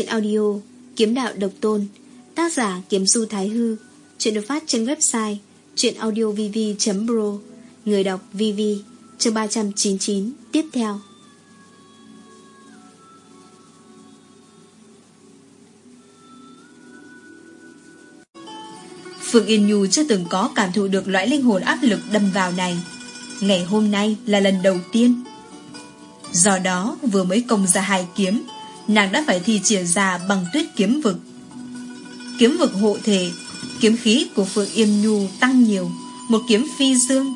chuyện audio, Kiếm đạo độc tôn, Tác giả Kiếm Du Thái Hư, Chuyện được phát trên website chuyệnaudiovv.pro Người đọc VV Chương 399 Tiếp theo. Phương Yên Nhu chưa từng có cảm thụ được loại linh hồn áp lực đâm vào này. Ngày hôm nay là lần đầu tiên. Do đó, vừa mới công ra hai kiếm Nàng đã phải thi triển ra bằng tuyết kiếm vực. Kiếm vực hộ thể, Kiếm khí của Phượng Yên Nhu tăng nhiều, Một kiếm phi dương.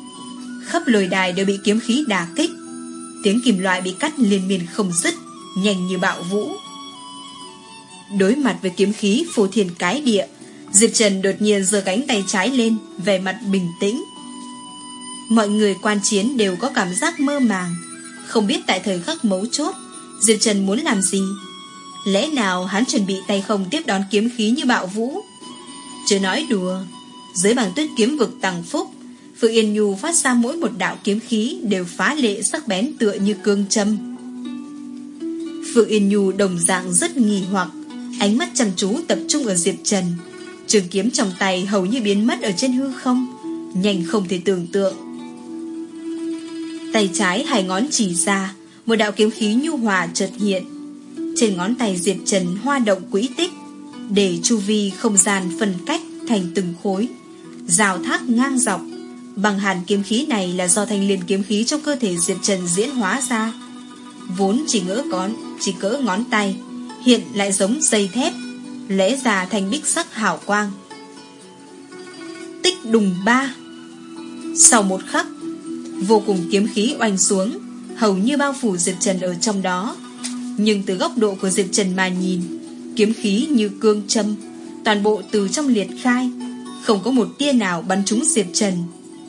Khắp lồi đài đều bị kiếm khí đả kích. Tiếng kim loại bị cắt liên miên không dứt, Nhanh như bạo vũ. Đối mặt với kiếm khí phù thiền cái địa, Diệp Trần đột nhiên giơ cánh tay trái lên, vẻ mặt bình tĩnh. Mọi người quan chiến đều có cảm giác mơ màng. Không biết tại thời khắc mấu chốt, Diệp Trần muốn làm gì? Lẽ nào hắn chuẩn bị tay không tiếp đón kiếm khí như bạo vũ? Chưa nói đùa. Dưới bàn tuyết kiếm vực tăng phúc, Phượng Yên Nhu phát ra mỗi một đạo kiếm khí Đều phá lệ sắc bén tựa như cương châm. Phượng Yên Nhu đồng dạng rất nghi hoặc, Ánh mắt chăm chú tập trung ở Diệp Trần. Trường kiếm trong tay hầu như biến mất ở trên hư không, Nhanh không thể tưởng tượng. Tay trái hai ngón chỉ ra, Một đạo kiếm khí nhu hòa chợt hiện. Trên ngón tay Diệp Trần hoa động quỹ tích Để chu vi không gian phân cách thành từng khối Rào thác ngang dọc. Bằng hàn kiếm khí này là do thanh liền kiếm khí trong cơ thể Diệp Trần diễn hóa ra. Vốn chỉ ngỡ con, Chỉ cỡ ngón tay Hiện lại giống dây thép Lẽ ra thành bích sắc hào quang. Tích đùng ba. Sau một khắc Vô cùng kiếm khí oanh xuống Hầu như bao phủ Diệp Trần ở trong đó. Nhưng từ góc độ của Diệp Trần mà nhìn, Kiếm khí như cương châm, Toàn bộ từ trong liệt khai. Không có một tia nào bắn trúng Diệp Trần,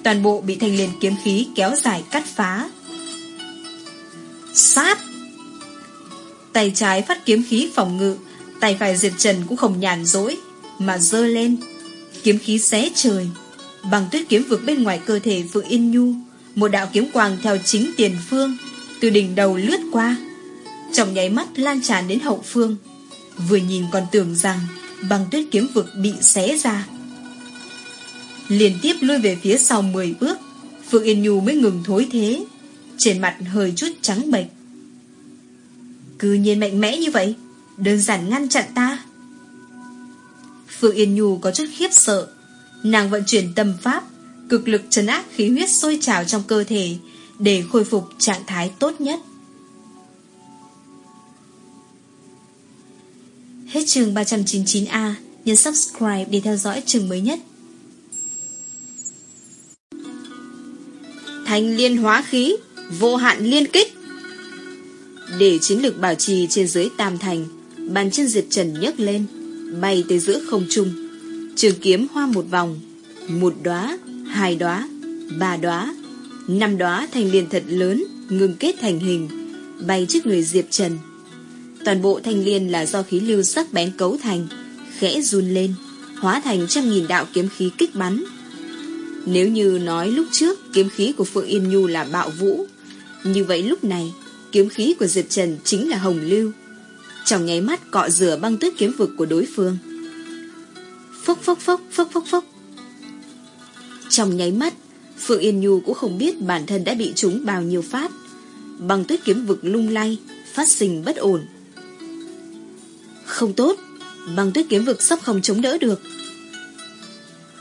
Toàn bộ bị thành liền kiếm khí kéo dài cắt phá. Sát! Tay trái phát kiếm khí phòng ngự, Tay phải Diệp Trần cũng không nhàn dỗi Mà dơ lên. Kiếm khí xé trời, Bằng tuyết kiếm vực bên ngoài cơ thể Phượng Yên Nhu, Một đạo kiếm quang theo chính tiền phương, Từ đỉnh đầu lướt qua. Trong nháy mắt lan tràn đến hậu phương. Vừa nhìn còn tưởng rằng băng tuyết kiếm vực bị xé ra. Liên tiếp lui về phía sau 10 bước Phượng Yên Nhu mới ngừng thối thế, Trên mặt hơi chút trắng bệch. Cứ nhiên mạnh mẽ như vậy, Đơn giản ngăn chặn ta. Phượng Yên Nhu có chút khiếp sợ, Nàng vận chuyển tâm pháp, Cực lực trấn áp khí huyết sôi trào trong cơ thể Để khôi phục trạng thái tốt nhất. Hết trường 399A Nhấn subscribe để theo dõi trường mới nhất. Thanh liên hóa khí Vô hạn liên kích. Để chiến lược bảo trì trên dưới tam thành Bàn chân Diệp Trần nhấc lên Bay tới giữa không trung. Trường kiếm hoa một vòng Một đóa, hai đóa Ba đóa, năm đóa thành liền thật lớn Ngừng kết thành hình Bay trước người Diệp Trần. Toàn bộ thanh liên là do khí lưu sắc bén cấu thành Khẽ run lên Hóa thành trăm nghìn đạo kiếm khí kích bắn Nếu như nói lúc trước Kiếm khí của Phượng Yên Nhu là bạo vũ Như vậy lúc này Kiếm khí của Diệp Trần chính là hồng lưu trong nháy mắt cọ rửa băng tuyết kiếm vực của đối phương. Phốc phốc phốc phốc phốc phốc. Trong nháy mắt, Phượng Yên Nhu cũng không biết bản thân đã bị trúng bao nhiêu phát. Băng tuyết kiếm vực lung lay, phát sinh bất ổn. Không tốt, băng tuyết kiếm vực sắp không chống đỡ được.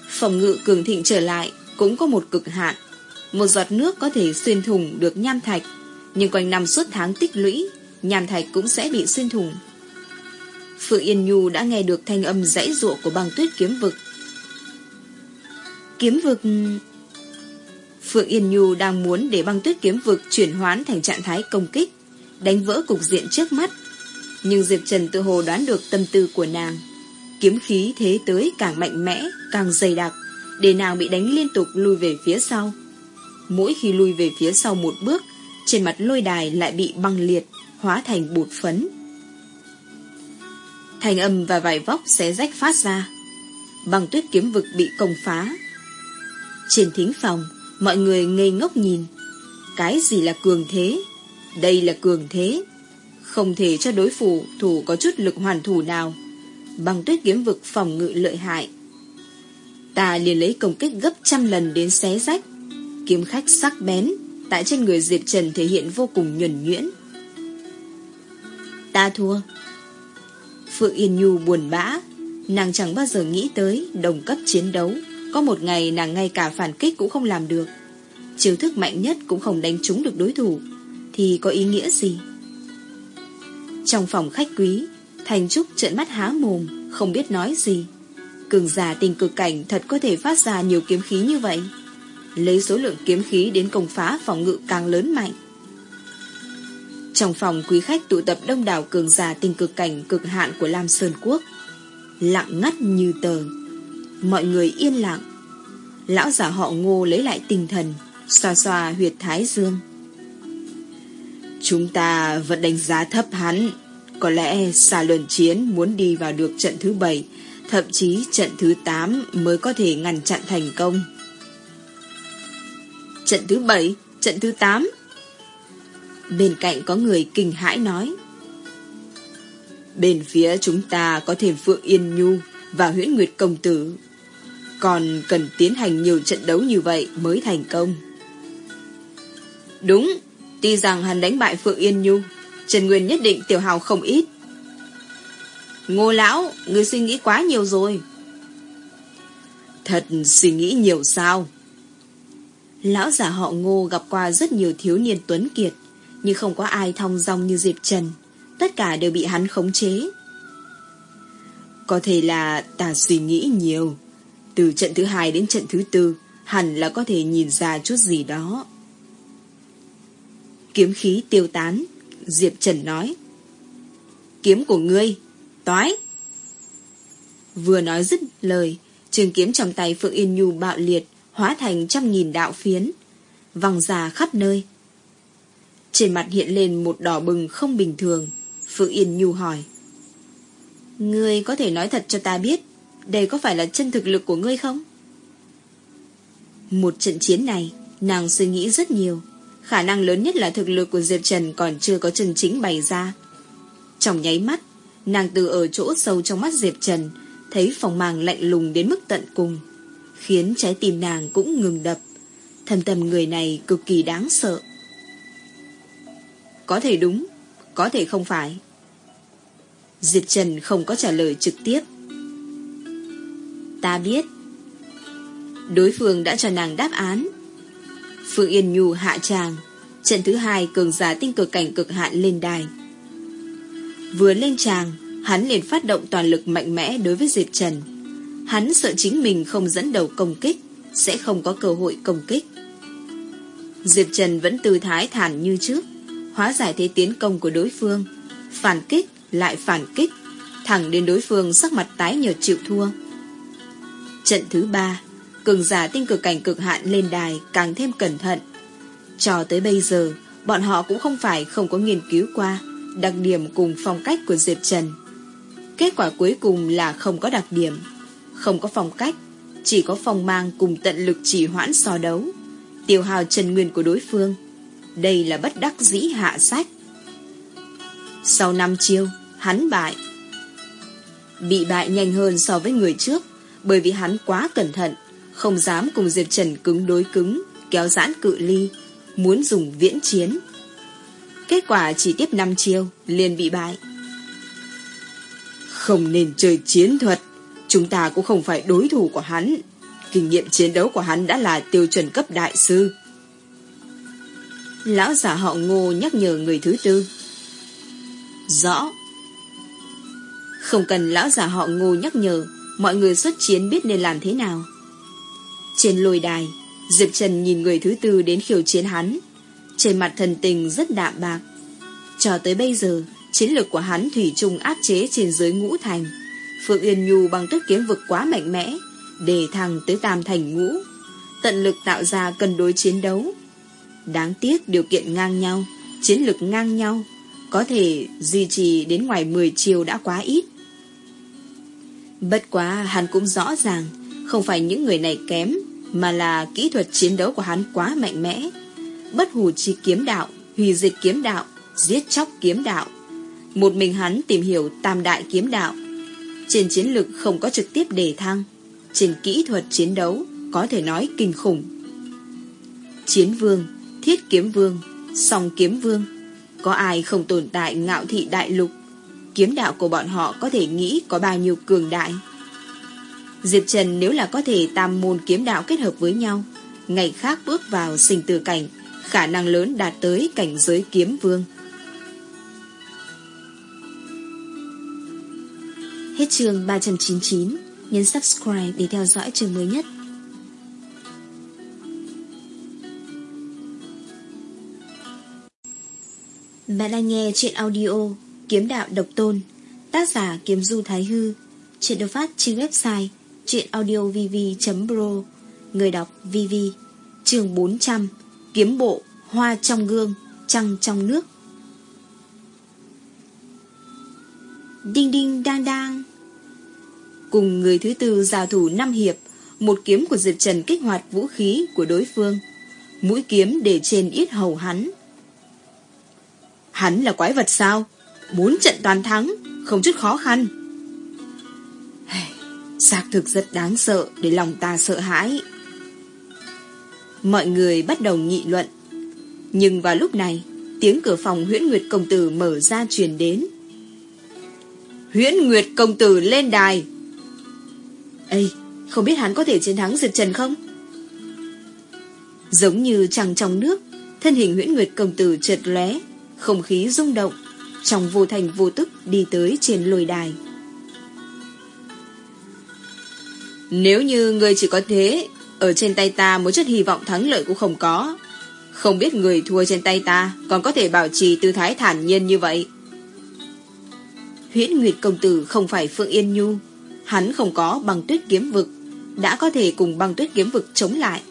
Phòng ngự cường thịnh trở lại cũng có một cực hạn. Một giọt nước có thể xuyên thủng được nham thạch, nhưng quanh năm suốt tháng tích lũy nham thạch cũng sẽ bị xuyên thủng. Phượng Yên Nhu đã nghe được thanh âm dãy ruộng của băng tuyết kiếm vực. Kiếm vực... Phượng Yên Nhu đang muốn để băng tuyết kiếm vực chuyển hoán thành trạng thái công kích, đánh vỡ cục diện trước mắt. Nhưng Diệp Trần tự hồ đoán được tâm tư của nàng. Kiếm khí thế tới càng mạnh mẽ, càng dày đặc, để nàng bị đánh liên tục lùi về phía sau. Mỗi khi lùi về phía sau một bước, trên mặt lôi đài lại bị băng liệt, hóa thành bột phấn. Thành âm và vải vóc xé rách phát ra. Băng tuyết kiếm vực bị công phá. Trên thính phòng, mọi người ngây ngốc nhìn. Cái gì là cường thế? Đây là cường thế. Không thể cho đối phủ thủ có chút lực hoàn thủ nào. Bằng tuyết kiếm vực phòng ngự lợi hại. Ta liền lấy công kích gấp trăm lần đến xé rách. Kiếm khách sắc bén, tại trên người Diệp Trần thể hiện vô cùng nhuẩn nhuyễn. Ta thua. Phượng Yên Nhu buồn bã, nàng chẳng bao giờ nghĩ tới đồng cấp chiến đấu. Có một ngày nàng ngay cả phản kích cũng không làm được. Chiêu thức mạnh nhất cũng không đánh trúng được đối thủ, thì có ý nghĩa gì? Trong phòng khách quý, Thành Trúc trợn mắt há mồm, không biết nói gì. Cường giả tình cực cảnh thật có thể phát ra nhiều kiếm khí như vậy. Lấy số lượng kiếm khí đến công phá phòng ngự càng lớn mạnh. Trong phòng quý khách tụ tập đông đảo cường giả tình cực cảnh cực hạn của Lam Sơn Quốc. Lặng ngắt như tờ. Mọi người yên lặng. Lão giả họ ngô lấy lại tinh thần, xoa xoa huyệt thái dương. Chúng ta vẫn đánh giá thấp hắn. Có lẽ xa luận chiến muốn đi vào được trận thứ bảy, thậm chí trận thứ 8 mới có thể ngăn chặn thành công. Trận thứ 7, trận thứ 8 Bên cạnh có người kinh hãi nói Bên phía chúng ta có thêm Phượng Yên Nhu và Huyễn Nguyệt Công Tử Còn cần tiến hành nhiều trận đấu như vậy mới thành công Đúng Tuy rằng hắn đánh bại Phượng Yên Nhu, Trần Nguyên nhất định tiểu hào không ít. Ngô lão Người suy nghĩ quá nhiều rồi. Thật suy nghĩ nhiều sao? Lão giả họ ngô gặp qua rất nhiều thiếu niên tuấn kiệt, Nhưng không có ai thong dong như Diệp Trần. Tất cả đều bị hắn khống chế. Có thể là ta suy nghĩ nhiều. Từ trận thứ hai đến trận thứ tư, Hẳn là có thể nhìn ra chút gì đó. Kiếm khí tiêu tán. Diệp Trần nói, Kiếm của ngươi, Toái. Vừa nói dứt lời, Trường kiếm trong tay Phượng Yên Nhu bạo liệt, Hóa thành trăm nghìn đạo phiến, văng ra khắp nơi. Trên mặt hiện lên một đỏ bừng không bình thường. Phượng Yên Nhu hỏi, Ngươi có thể nói thật cho ta biết, Đây có phải là chân thực lực của ngươi không? Một trận chiến này, Nàng suy nghĩ rất nhiều. Khả năng lớn nhất là thực lực của Diệp Trần còn chưa có chân chính bày ra. Trong nháy mắt, nàng từ ở chỗ sâu trong mắt Diệp Trần thấy phòng màng lạnh lùng đến mức tận cùng, khiến trái tim nàng cũng ngừng đập. Thầm tầm người này cực kỳ đáng sợ. Có thể đúng, có thể không phải. Diệp Trần không có trả lời trực tiếp. Ta biết. Đối phương đã cho nàng đáp án. Phương Yên Nhu hạ tràng. Trận thứ hai cường giả tinh cực cảnh cực hạn lên đài. Vừa lên tràng, Hắn liền phát động toàn lực mạnh mẽ đối với Diệp Trần. Hắn sợ chính mình không dẫn đầu công kích, Sẽ không có cơ hội công kích. Diệp Trần vẫn tư thái thản như trước, Hóa giải thế tiến công của đối phương. Phản kích lại phản kích, Thẳng đến đối phương sắc mặt tái nhợt chịu thua. Trận thứ ba cường giả tinh cực cảnh cực hạn lên đài càng thêm cẩn thận. Cho tới bây giờ, bọn họ cũng không phải không có nghiên cứu qua đặc điểm cùng phong cách của Diệp Trần. Kết quả cuối cùng là không có đặc điểm, không có phong cách, chỉ có phong mang cùng tận lực chỉ hoãn so đấu, tiêu hào trần nguyên của đối phương. Đây là bất đắc dĩ hạ sách. Sau năm chiêu, hắn bại. Bị bại nhanh hơn so với người trước, bởi vì hắn quá cẩn thận, không dám cùng Diệp Trần cứng đối cứng, kéo giãn cự ly, muốn dùng viễn chiến. Kết quả chỉ tiếp 5 chiêu, liền bị bại. Không nên chơi chiến thuật, chúng ta cũng không phải đối thủ của hắn. Kinh nghiệm chiến đấu của hắn đã là tiêu chuẩn cấp đại sư. Lão giả họ ngô nhắc nhở người thứ tư. Rõ. Không cần lão giả họ ngô nhắc nhở, mọi người xuất chiến biết nên làm thế nào. Trên lôi đài, Diệp Trần nhìn người thứ tư đến khiêu chiến hắn. Trên mặt thần tình rất đạm bạc. Cho tới bây giờ, chiến lược của hắn thủy chung áp chế trên dưới ngũ thành. Phượng Yên Nhu bằng tức kiếm vực quá mạnh mẽ, đề thăng tới tam thành ngũ. Tận lực tạo ra cân đối chiến đấu. Đáng tiếc điều kiện ngang nhau, chiến lược ngang nhau, có thể duy trì đến ngoài 10 chiều đã quá ít. Bất quá hắn cũng rõ ràng, không phải những người này kém, mà là kỹ thuật chiến đấu của hắn quá mạnh mẽ. Bất hủ chi kiếm đạo, hủy diệt kiếm đạo, giết chóc kiếm đạo, Một mình hắn tìm hiểu tam đại kiếm đạo. Trên chiến lực không có trực tiếp đề thăng. Trên kỹ thuật chiến đấu có thể nói kinh khủng. Chiến vương, thiết kiếm vương, song kiếm vương. Có ai không tồn tại ngạo thị đại lục kiếm đạo của bọn họ có thể nghĩ có bao nhiêu cường đại. Diệp Trần nếu là có thể tam môn kiếm đạo kết hợp với nhau, ngày khác bước vào sinh tử cảnh, khả năng lớn đạt tới cảnh giới kiếm vương. Hết chương 399, nhấn subscribe để theo dõi chương mới nhất. Bạn đang nghe chuyện audio Kiếm đạo độc tôn Tác giả Kiếm Du Thái Hư Chuyện được phát trên website Chuyện audio vv. pro. Người đọc VV Trường 400 Kiếm bộ, Hoa trong gương, Trăng trong nước. Đinh đinh đang đang Cùng người thứ tư giao thủ năm hiệp, Một kiếm của Diệp Trần kích hoạt vũ khí của đối phương. Mũi kiếm để trên ít hầu hắn. Hắn là quái vật sao? Bốn trận toàn thắng, Không chút khó khăn. Xác thực rất đáng sợ Để lòng ta sợ hãi. Mọi người bắt đầu nghị luận. Nhưng vào lúc này, Tiếng cửa phòng huyễn Nguyệt Công Tử mở ra truyền đến. Huyễn Nguyệt Công Tử lên đài. Ê, Không biết hắn có thể chiến thắng Diệp Trần không? Giống như trăng trong nước, Thân hình huyễn Nguyệt Công Tử chợt lóe, Không khí rung động, trong vô thành vô tức đi tới trên lôi đài. Nếu như người chỉ có thế, ở trên tay ta một chút hy vọng thắng lợi cũng không có. Không biết người thua trên tay ta còn có thể bảo trì tư thái thản nhiên như vậy. Huyễn Nguyệt Công Tử không phải Phượng Yên Nhu. Hắn không có băng tuyết kiếm vực, đã có thể cùng băng tuyết kiếm vực chống lại.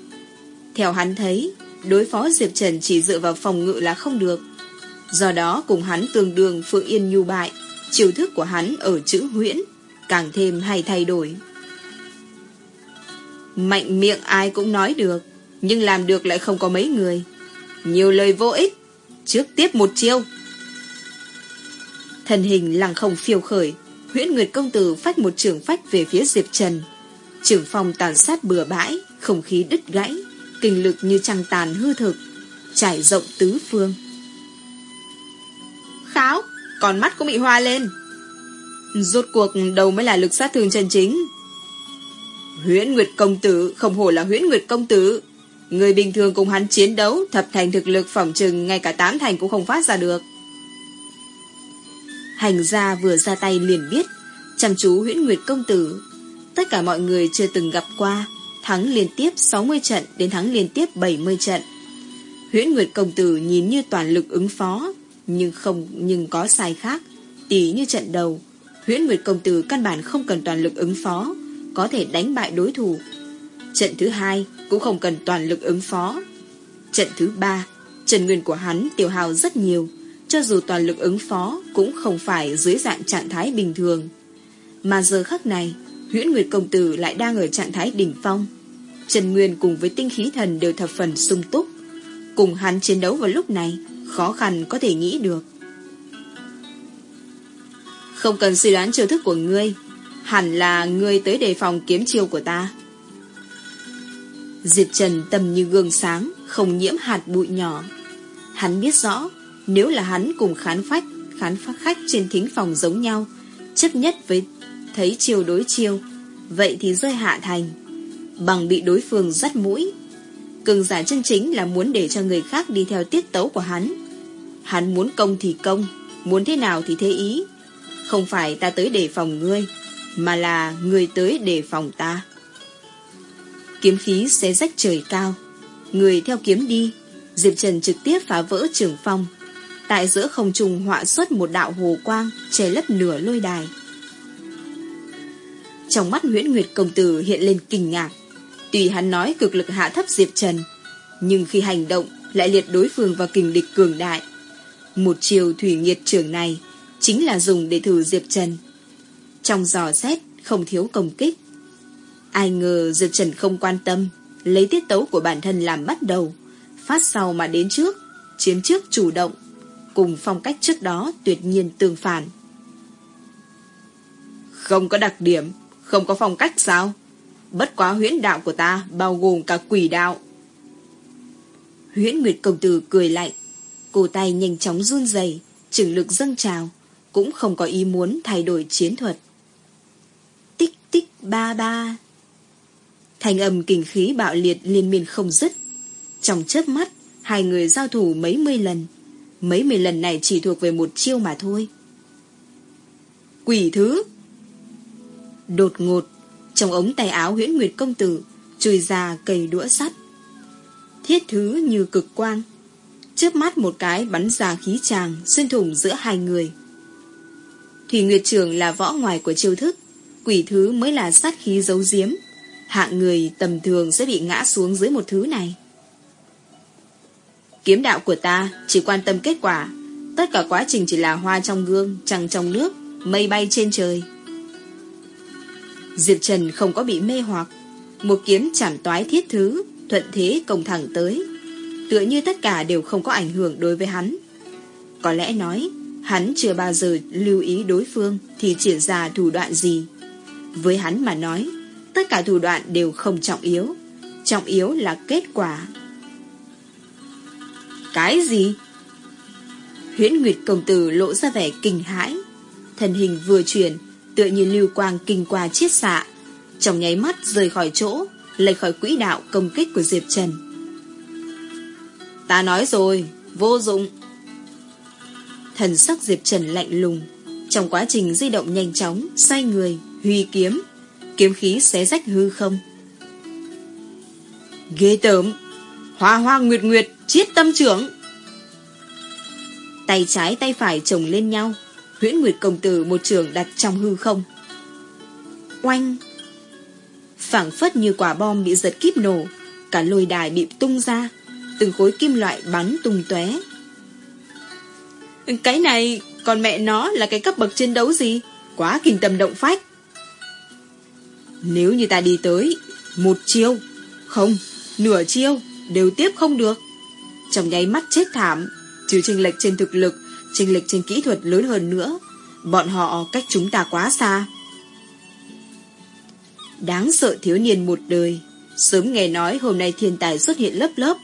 Theo hắn thấy, đối phó Diệp Trần chỉ dựa vào phòng ngự là không được. Do đó cùng hắn tương đương Phượng Yên nhu bại, chiều thức của hắn ở chữ huyễn, càng thêm hay thay đổi. Mạnh miệng ai cũng nói được, nhưng làm được lại không có mấy người. Nhiều lời vô ích, trước tiếp một chiêu. Thần hình lăng không phiêu khởi, huyễn Nguyệt Công Tử phách một trường phách về phía Diệp Trần. Trường phong tàn sát bừa bãi, không khí đứt gãy, kinh lực như trăng tàn hư thực, trải rộng tứ phương kháo, còn mắt cũng bị hoa lên. Rốt cuộc đâu mới là lực sát thương chân chính. Huyễn Nguyệt Công Tử, không hổ là Huyễn Nguyệt Công Tử. Người bình thường cùng hắn chiến đấu, thập thành thực lực phỏng trừng ngay cả tám thành cũng không phát ra được. Hành gia vừa ra tay liền biết, chăm chú Huyễn Nguyệt Công Tử. Tất cả mọi người chưa từng gặp qua, thắng liên tiếp 60 trận đến thắng liên tiếp 70 trận. Huyễn Nguyệt Công Tử nhìn như toàn lực ứng phó, nhưng không, nhưng có sai khác Tỷ như trận đầu, Huyễn Nguyệt Công Tử căn bản không cần toàn lực ứng phó có thể đánh bại đối thủ. Trận thứ hai Cũng không cần toàn lực ứng phó. Trận thứ ba Trần nguyên của hắn tiêu hào rất nhiều Cho dù toàn lực ứng phó Cũng không phải dưới dạng trạng thái bình thường. Mà giờ khắc này Huyễn Nguyệt Công Tử lại đang ở trạng thái đỉnh phong. Trần Nguyên cùng với tinh khí thần đều thập phần sung túc. Cùng hắn chiến đấu vào lúc này khó khăn có thể nghĩ được. Không cần suy đoán chiêu thức của ngươi, hẳn là ngươi tới đề phòng kiếm chiêu của ta. Diệp Trần tầm như gương sáng, không nhiễm hạt bụi nhỏ. Hắn biết rõ, nếu là hắn cùng khán phách, khán phát khách trên thính phòng giống nhau, chấp nhất với thấy chiêu đối chiêu, vậy thì rơi hạ thành, bằng bị đối phương dắt mũi. Cường giả chân chính là muốn để cho người khác đi theo tiết tấu của hắn, Hắn muốn công thì công, muốn thế nào thì thế ý. Không phải ta tới để phòng ngươi, mà là người tới để phòng ta. Kiếm khí xé rách trời cao, người theo kiếm đi, Diệp Trần trực tiếp phá vỡ trường phong. Tại giữa không trung họa xuất một đạo hồ quang che lấp nửa lôi đài. Trong mắt Nguyễn Nguyệt công tử hiện lên kinh ngạc. Tùy hắn nói cực lực hạ thấp Diệp Trần, nhưng khi hành động lại liệt đối phương vào kình địch cường đại. Một chiều thủy nghiệt trưởng này chính là dùng để thử Diệp Trần. Trong giò xét không thiếu công kích. Ai ngờ Diệp Trần không quan tâm, lấy tiết tấu của bản thân làm bắt đầu, phát sau mà đến trước, chiếm trước chủ động. cùng phong cách trước đó tuyệt nhiên tương phản. Không có đặc điểm, không có phong cách sao? Bất quá huyễn đạo của ta bao gồm cả quỷ đạo. Huyễn Nguyệt Công Tử cười lạnh, cổ tay nhanh chóng run rẩy, trường lực dâng trào, cũng không có ý muốn thay đổi chiến thuật. Tích ba ba. Thành âm kinh khí bạo liệt liên miên không dứt. Trong chớp mắt, hai người giao thủ mấy mươi lần. Mấy mươi lần này chỉ thuộc về một chiêu mà thôi. Quỷ thứ! Đột ngột, trong ống tay áo huyễn nguyệt công tử, chui ra cây đũa sắt. Thiết thứ như cực quang. Trước mắt một cái bắn ra khí tràng xuyên thủng giữa hai người. Thủy Nguyệt Trường là võ ngoài của chiêu thức, quỷ thứ mới là sát khí giấu giếm. Hạng người tầm thường sẽ bị ngã xuống dưới một thứ này. Kiếm đạo của ta chỉ quan tâm kết quả, tất cả quá trình chỉ là hoa trong gương, trăng trong nước, mây bay trên trời. Diệp Trần không có bị mê hoặc, một kiếm chảm toái thiết thứ, thuận thế công thẳng tới. Tựa như tất cả đều không có ảnh hưởng đối với hắn. Có lẽ nói, hắn chưa bao giờ lưu ý đối phương thì triển ra thủ đoạn gì. Với hắn mà nói, tất cả thủ đoạn đều không trọng yếu. Trọng yếu là kết quả. Cái gì? Huyễn Nguyệt Công Tử lộ ra vẻ kinh hãi. Thân hình vừa chuyển, tựa như lưu quang kinh qua chiết xạ. Trong nháy mắt rời khỏi chỗ, lệch khỏi quỹ đạo công kích của Diệp Trần. Ta nói rồi, vô dụng. Thần sắc Diệp Trần lạnh lùng, trong quá trình di động nhanh chóng, xoay người, huy kiếm, kiếm khí xé rách hư không. Ghê tởm, hoa hoa nguyệt nguyệt, chiết tâm trưởng. Tay trái tay phải chồng lên nhau, huyễn nguyệt công tử một trường đặt trong hư không. Oanh! phảng phất như quả bom bị giật kíp nổ, cả lôi đài bị tung ra, từng khối kim loại bắn tung tóe. Cái này, còn mẹ nó là cái cấp bậc chiến đấu gì? Quá kinh tâm động phách. Nếu như ta đi tới, một chiêu, không, nửa chiêu, đều tiếp không được. Trong nháy mắt chết thảm, trừ chênh lệch trên thực lực, chênh lệch trên kỹ thuật lớn hơn nữa, bọn họ cách chúng ta quá xa. Đáng sợ thiếu niên một đời, sớm nghe nói hôm nay thiên tài xuất hiện lớp lớp,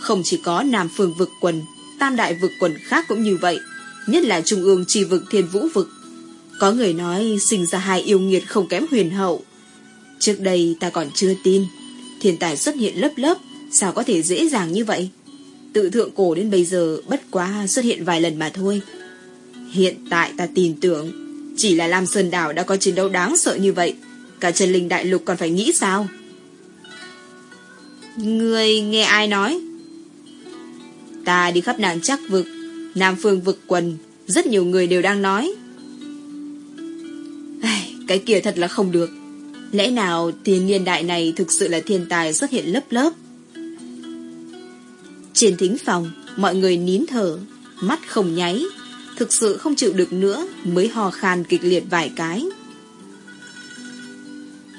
không chỉ có Nam Phương vực quần, Tam Đại vực quần khác cũng như vậy, nhất là Trung ương trì vực thiên vũ vực. Có người nói sinh ra hai yêu nghiệt không kém huyền hậu. Trước đây ta còn chưa tin, thiên tài xuất hiện lớp lớp, sao có thể dễ dàng như vậy? Tự thượng cổ đến bây giờ bất quá xuất hiện vài lần mà thôi. Hiện tại ta tin tưởng, chỉ là Lam Sơn Đảo đã có chiến đấu đáng sợ như vậy, cả Trần Linh Đại Lục còn phải nghĩ sao? Người nghe ai nói? Ta đi khắp nàng chắc vực, Nam Phương vực quần, rất nhiều người đều đang nói. Cái kia thật là không được. Lẽ nào tiền niên đại này thực sự là thiên tài xuất hiện lớp lớp? Trên thính phòng, mọi người nín thở, mắt không nháy, thực sự không chịu được nữa mới hò khan kịch liệt vài cái.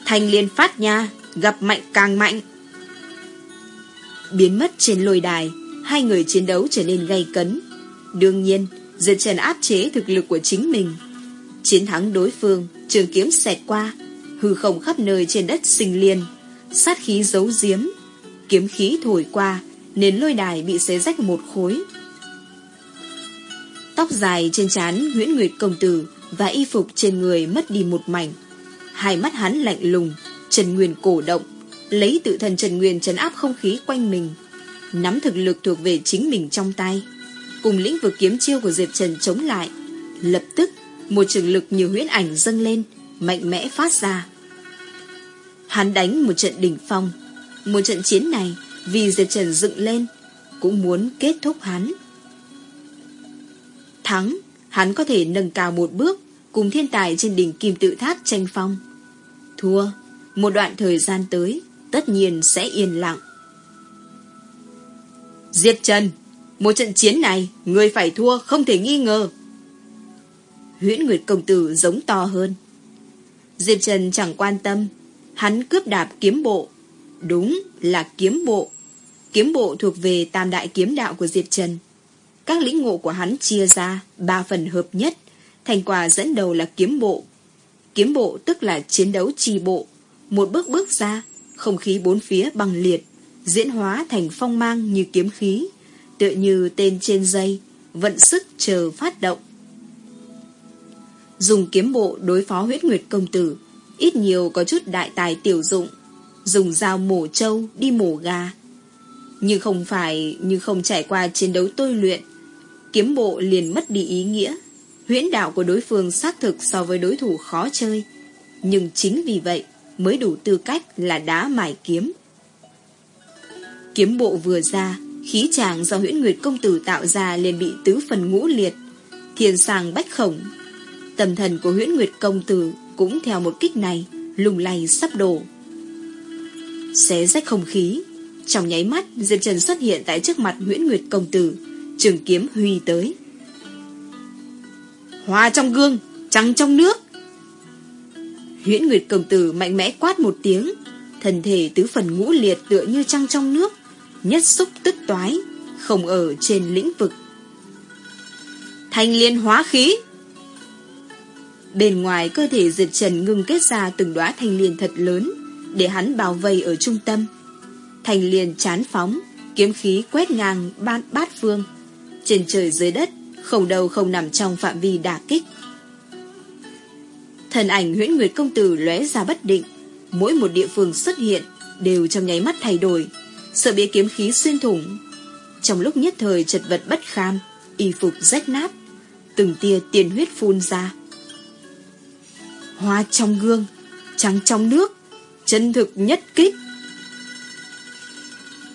Thanh liên phát nha, gặp mạnh càng mạnh. Biến mất trên lôi đài, hai người chiến đấu trở nên gay cấn. Đương nhiên, Diệt Trần áp chế thực lực của chính mình. Chiến thắng đối phương, trường kiếm xẹt qua, hư không khắp nơi trên đất sinh liên, sát khí giấu giếm, kiếm khí thổi qua, nên lôi đài bị xé rách một khối. Tóc dài trên trán Nguyễn Nguyệt Công Tử và y phục trên người mất đi một mảnh. Hai mắt hắn lạnh lùng, Trần Nguyên cổ động, lấy tự thân Trần Nguyên trấn áp không khí quanh mình, nắm thực lực thuộc về chính mình trong tay, cùng lĩnh vực kiếm chiêu của Diệp Trần chống lại. Lập tức, một trường lực như huyễn ảnh dâng lên, mạnh mẽ phát ra. Hắn đánh một trận đỉnh phong, một trận chiến này vì Diệp Trần dựng lên, cũng muốn kết thúc hắn. Thắng, hắn có thể nâng cao một bước, cùng thiên tài trên đỉnh kim tự tháp tranh phong. Thua, một đoạn thời gian tới, tất nhiên sẽ yên lặng. Diệp Trần, một trận chiến này, người phải thua không thể nghi ngờ. Huyễn Nguyệt Công Tử giống to hơn. Diệp Trần chẳng quan tâm, hắn cướp đạp kiếm bộ. Đúng là kiếm bộ. Kiếm bộ thuộc về tam đại kiếm đạo của Diệp Trần. các lĩnh ngộ của hắn chia ra ba phần hợp nhất, thành quả dẫn đầu là kiếm bộ. Kiếm bộ tức là chiến đấu trì bộ, một bước bước ra, không khí bốn phía bằng liệt, diễn hóa thành phong mang như kiếm khí, tựa như tên trên dây, vận sức chờ phát động. Dùng kiếm bộ đối phó huyết nguyệt công tử, ít nhiều có chút đại tài tiểu dụng, dùng dao mổ trâu đi mổ gà. Nhưng không phải như không trải qua chiến đấu tôi luyện, kiếm bộ liền mất đi ý nghĩa. Huyễn đạo của đối phương xác thực so với đối thủ khó chơi, nhưng chính vì vậy mới đủ tư cách là đá mài kiếm. Kiếm bộ vừa ra, khí chàng do huyễn nguyệt công tử tạo ra liền bị tứ phần ngũ liệt, thiên sàng bách khổng. Tầm thần của huyễn nguyệt công tử cũng theo một kích này, lùng lay sắp đổ. Xé rách không khí, trong nháy mắt Diệp Trần xuất hiện tại trước mặt nguyễn nguyệt công tử, trường kiếm huy tới. Hoa trong gương, trăng trong nước. nguyễn Nguyệt công tử mạnh mẽ quát một tiếng, thân thể tứ phần ngũ liệt tựa như trăng trong nước, nhất xúc tức toái, không ở trên lĩnh vực. Thanh liên hóa khí Bên ngoài cơ thể Diệp Trần ngưng kết ra từng đóa thanh liền thật lớn, để hắn bao vây ở trung tâm. Thanh liền chán phóng, kiếm khí quét ngang ban bát phương. Trên trời dưới đất, không đâu không nằm trong phạm vi đả kích. Thần ảnh huyễn nguyệt công tử lóe ra bất định, mỗi một địa phương xuất hiện đều trong nháy mắt thay đổi, sợ bị kiếm khí xuyên thủng. Trong lúc nhất thời chật vật bất kham, y phục rách nát, từng tia tiền huyết phun ra. Hoa trong gương, trắng trong nước, chân thực nhất kích.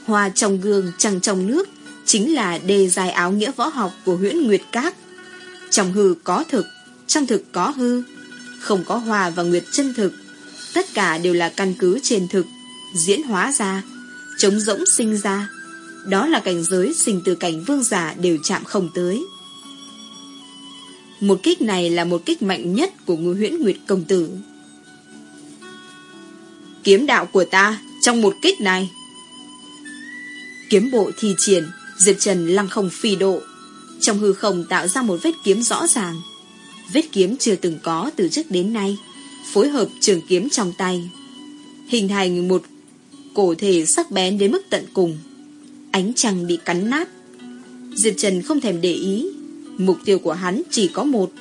Hoa trong gương, trăng trong nước chính là đề dài áo nghĩa võ học của huyễn Nguyệt Các. Trong hư có thực, trong thực có hư, không có hòa và nguyệt chân thực. Tất cả đều là căn cứ trên thực, diễn hóa ra, chống rỗng sinh ra. Đó là cảnh giới sinh từ cảnh vương giả đều chạm không tới. Một kích này là một kích mạnh nhất của ngư huyễn Nguyệt Công Tử. Kiếm đạo của ta trong một kích này. Kiếm bộ thi triển, Diệp Trần lăng không phi độ. Trong hư không tạo ra một vết kiếm rõ ràng. Vết kiếm chưa từng có từ trước đến nay, phối hợp trường kiếm trong tay. Hình thành một cổ thể sắc bén đến mức tận cùng. Ánh trăng bị cắn nát. Diệp Trần không thèm để ý. Mục tiêu của hắn chỉ có một,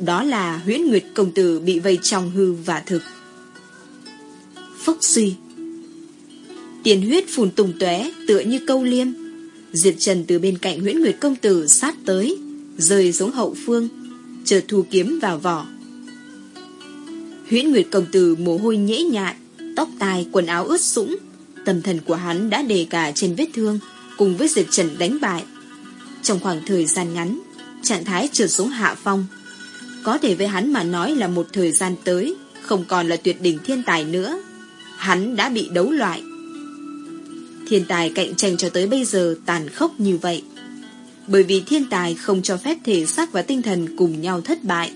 đó là huyễn nguyệt công tử bị vây trong hư và thực. Phốc suy Tiền huyết phùn tùng tóe tựa như câu liêm. Diệp Trần từ bên cạnh huyễn nguyệt công tử sát tới, rơi xuống hậu phương, chợt thu kiếm vào vỏ. Huyễn Nguyệt công tử mồ hôi nhễ nhại, tóc tai, quần áo ướt sũng, tâm thần của hắn đã đề cả trên vết thương, cùng với Diệp Trần đánh bại. Trong khoảng thời gian ngắn, trạng thái trượt xuống hạ phong. Có thể với hắn mà nói là một thời gian tới, không còn là tuyệt đỉnh thiên tài nữa. Hắn đã bị đấu loại. Thiên tài cạnh tranh cho tới bây giờ tàn khốc như vậy bởi vì thiên tài không cho phép thể xác và tinh thần cùng nhau thất bại.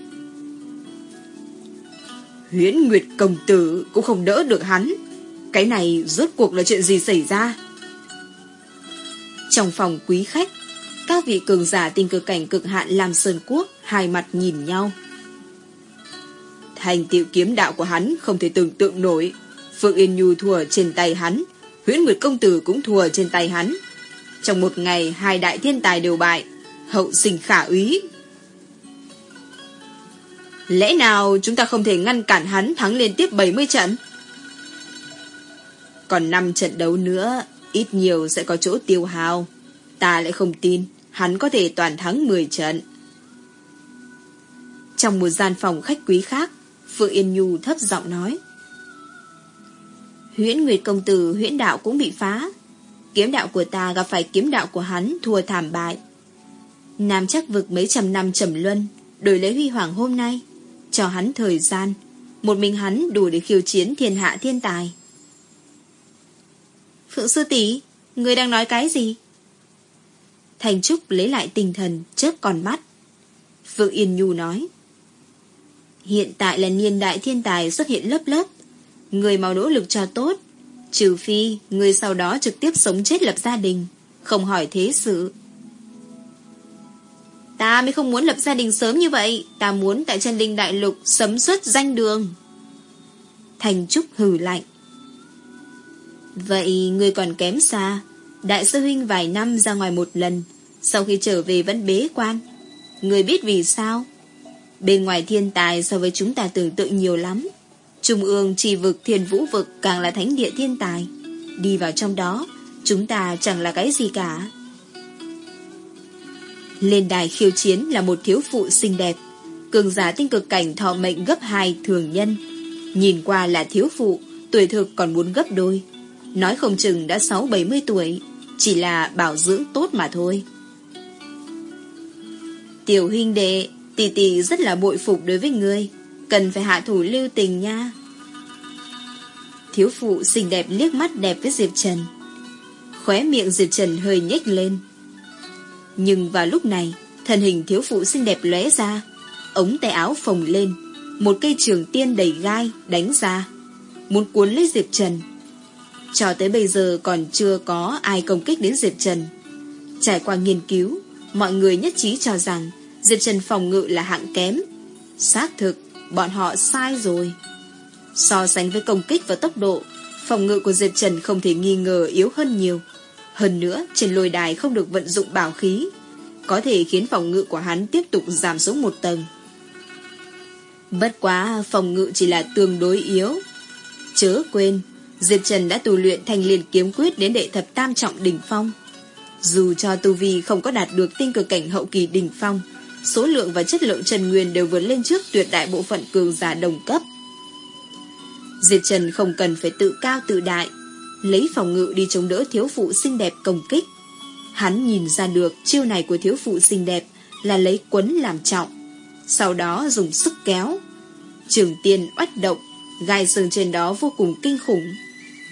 Huyễn Nguyệt Công Tử cũng không đỡ được hắn. Cái này rốt cuộc là chuyện gì xảy ra? Trong phòng quý khách, các vị cường giả tinh cực cảnh cực hạn làm sơn quốc hai mặt nhìn nhau. Thành tiệu kiếm đạo của hắn không thể tưởng tượng nổi. Phượng Yên Nhu thua trên tay hắn, Huyễn Nguyệt Công Tử cũng thua trên tay hắn. Trong một ngày hai đại thiên tài đều bại Hậu sinh khả úy Lẽ nào chúng ta không thể ngăn cản hắn thắng liên tiếp 70 trận? Còn 5 trận đấu nữa Ít nhiều sẽ có chỗ tiêu hao Ta lại không tin Hắn có thể toàn thắng 10 trận Trong một gian phòng khách quý khác Phượng Yên Nhu thấp giọng nói Huyễn Nguyệt Công Tử huyễn đạo cũng bị phá Kiếm đạo của ta gặp phải kiếm đạo của hắn thua thảm bại. Nam chắc vực mấy trăm năm trầm luân, đổi lấy huy hoàng hôm nay. Cho hắn thời gian, một mình hắn đủ để khiêu chiến thiên hạ thiên tài. Phượng sư tỷ người đang nói cái gì? Thành Trúc lấy lại tinh thần, chớp còn mắt. Phượng Yên Nhu nói. Hiện tại là niên đại thiên tài xuất hiện lớp lớp. Người mau nỗ lực cho tốt, Trừ phi người sau đó trực tiếp sống chết lập gia đình Không hỏi thế sự Ta mới không muốn lập gia đình sớm như vậy Ta muốn tại chân linh đại lục Sấm xuất danh đường Thành Trúc hừ lạnh Vậy người còn kém xa Đại sư huynh vài năm ra ngoài một lần sau khi trở về vẫn bế quan. Người biết vì sao? Bên ngoài thiên tài so với chúng ta tưởng tượng nhiều lắm. Trung ương trì vực thiên vũ vực Càng là thánh địa thiên tài. Đi vào trong đó, Chúng ta chẳng là cái gì cả. Lên đài khiêu chiến là một thiếu phụ xinh đẹp. Cường giả tinh cực cảnh thọ mệnh gấp hai thường nhân. Nhìn qua là thiếu phụ, Tuổi thực còn muốn gấp đôi. Nói không chừng đã sáu bảy mươi tuổi, Chỉ là bảo dưỡng tốt mà thôi. Tiểu huynh đệ, Tỷ tỷ rất là bội phục đối với ngươi. Cần phải hạ thủ lưu tình nha. Thiếu phụ xinh đẹp liếc mắt đẹp với Diệp Trần. Khóe miệng Diệp Trần hơi nhếch lên. Nhưng vào lúc này, Thân hình thiếu phụ xinh đẹp lóe ra. Ống tay áo phồng lên. Một cây trường tiên đầy gai đánh ra. Muốn cuốn lấy Diệp Trần. Cho tới bây giờ còn chưa có ai công kích đến Diệp Trần. Trải qua nghiên cứu Mọi người nhất trí cho rằng Diệp Trần phòng ngự là hạng kém. Xác thực, Bọn họ sai rồi. So sánh với công kích và tốc độ, Phòng ngự của Diệp Trần không thể nghi ngờ yếu hơn nhiều. Hơn nữa, trên lôi đài không được vận dụng bảo khí, Có thể khiến phòng ngự của hắn tiếp tục giảm xuống một tầng. Bất quá, phòng ngự chỉ là tương đối yếu. Chớ quên Diệp Trần đã tu luyện thành liền kiếm quyết đến đệ thập tam trọng đỉnh phong. Dù cho tu vi không có đạt được tinh cực cảnh hậu kỳ đỉnh phong, Số lượng và chất lượng Trần Nguyên đều vượt lên trước tuyệt đại bộ phận cường giả đồng cấp. Diệp Trần không cần phải tự cao tự đại, Lấy phòng ngự đi chống đỡ thiếu phụ xinh đẹp công kích. Hắn nhìn ra được chiêu này của thiếu phụ xinh đẹp Là lấy quấn làm trọng, Sau đó dùng sức kéo. Trường tiên oách động, Gai xương trên đó vô cùng kinh khủng,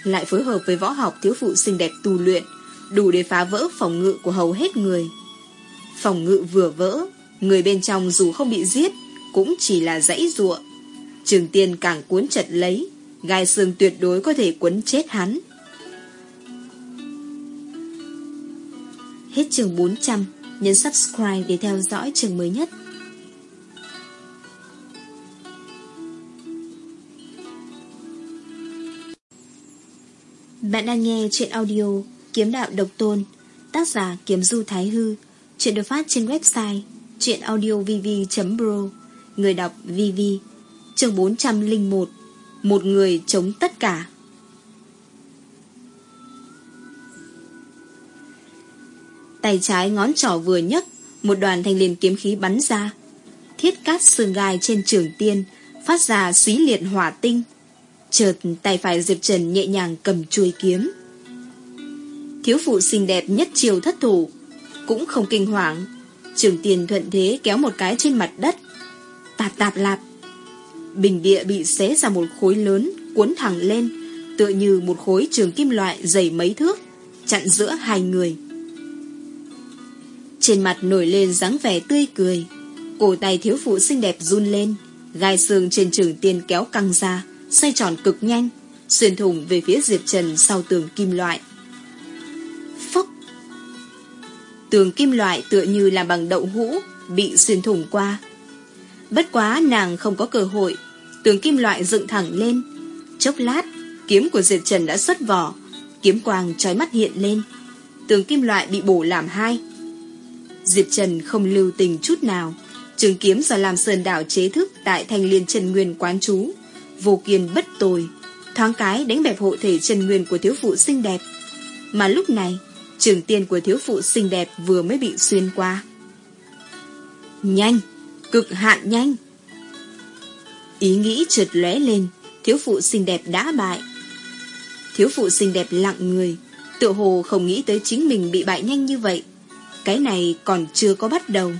Lại phối hợp với võ học thiếu phụ xinh đẹp tu luyện Đủ để phá vỡ phòng ngự của hầu hết người. Phòng ngự vừa vỡ, Người bên trong dù không bị giết, Cũng chỉ là dãy ruộng. Trường tiên càng cuốn chặt lấy, Gai xương tuyệt đối có thể quấn chết hắn. Hết trường 400 Nhấn subscribe để theo dõi trường mới nhất. Bạn đang nghe chuyện audio Kiếm đạo độc tôn, Tác giả Kiếm Du Thái Hư. Chuyện được phát trên website chuyenaudiovv.pro Người đọc VV Chương 401 Một người chống tất cả. Tay trái ngón trỏ vừa nhấc, Một đoàn thanh liền kiếm khí bắn ra. Thiết cát sương gai trên trường tiên Phát ra xí liệt hỏa tinh. Chợt tay phải Diệp Trần nhẹ nhàng cầm chuôi kiếm. Thiếu phụ xinh đẹp nhất chiều thất thủ. Cũng không kinh hoàng. Trường tiền thuận thế kéo một cái trên mặt đất. Tạp tạp lạp. Bình địa bị xé ra một khối lớn, Cuốn thẳng lên. Tựa như một khối trường kim loại dày mấy thước, Chặn giữa hai người. Trên mặt nổi lên dáng vẻ tươi cười. Cổ tay thiếu phụ xinh đẹp run lên. Gai xương trên trường tiên kéo căng ra, Xoay tròn cực nhanh. Xuyên thủng về phía Diệp Trần sau tường kim loại. Tường kim loại tựa như là bằng đậu hũ Bị xuyên thủng qua. Bất quá nàng không có cơ hội. Tường kim loại dựng thẳng lên. Chốc lát, Kiếm của Diệp Trần đã xuất vỏ. Kiếm quang trói mắt hiện lên. Tường kim loại bị bổ làm hai. Diệp Trần không lưu tình chút nào. Trường kiếm do làm sơn đảo chế thức Tại thanh liên Trần Nguyên quán chú. Vô kiên bất tồi. Thoáng cái đánh bẹp hộ thể Trần Nguyên của thiếu phụ xinh đẹp. Mà lúc này Trường tiên của thiếu phụ xinh đẹp vừa mới bị xuyên qua. Nhanh! Cực hạn nhanh! Ý nghĩ trượt lóe lên, thiếu phụ xinh đẹp đã bại. Thiếu phụ xinh đẹp lặng người, tự hồ không nghĩ tới chính mình bị bại nhanh như vậy. Cái này còn chưa có bắt đầu.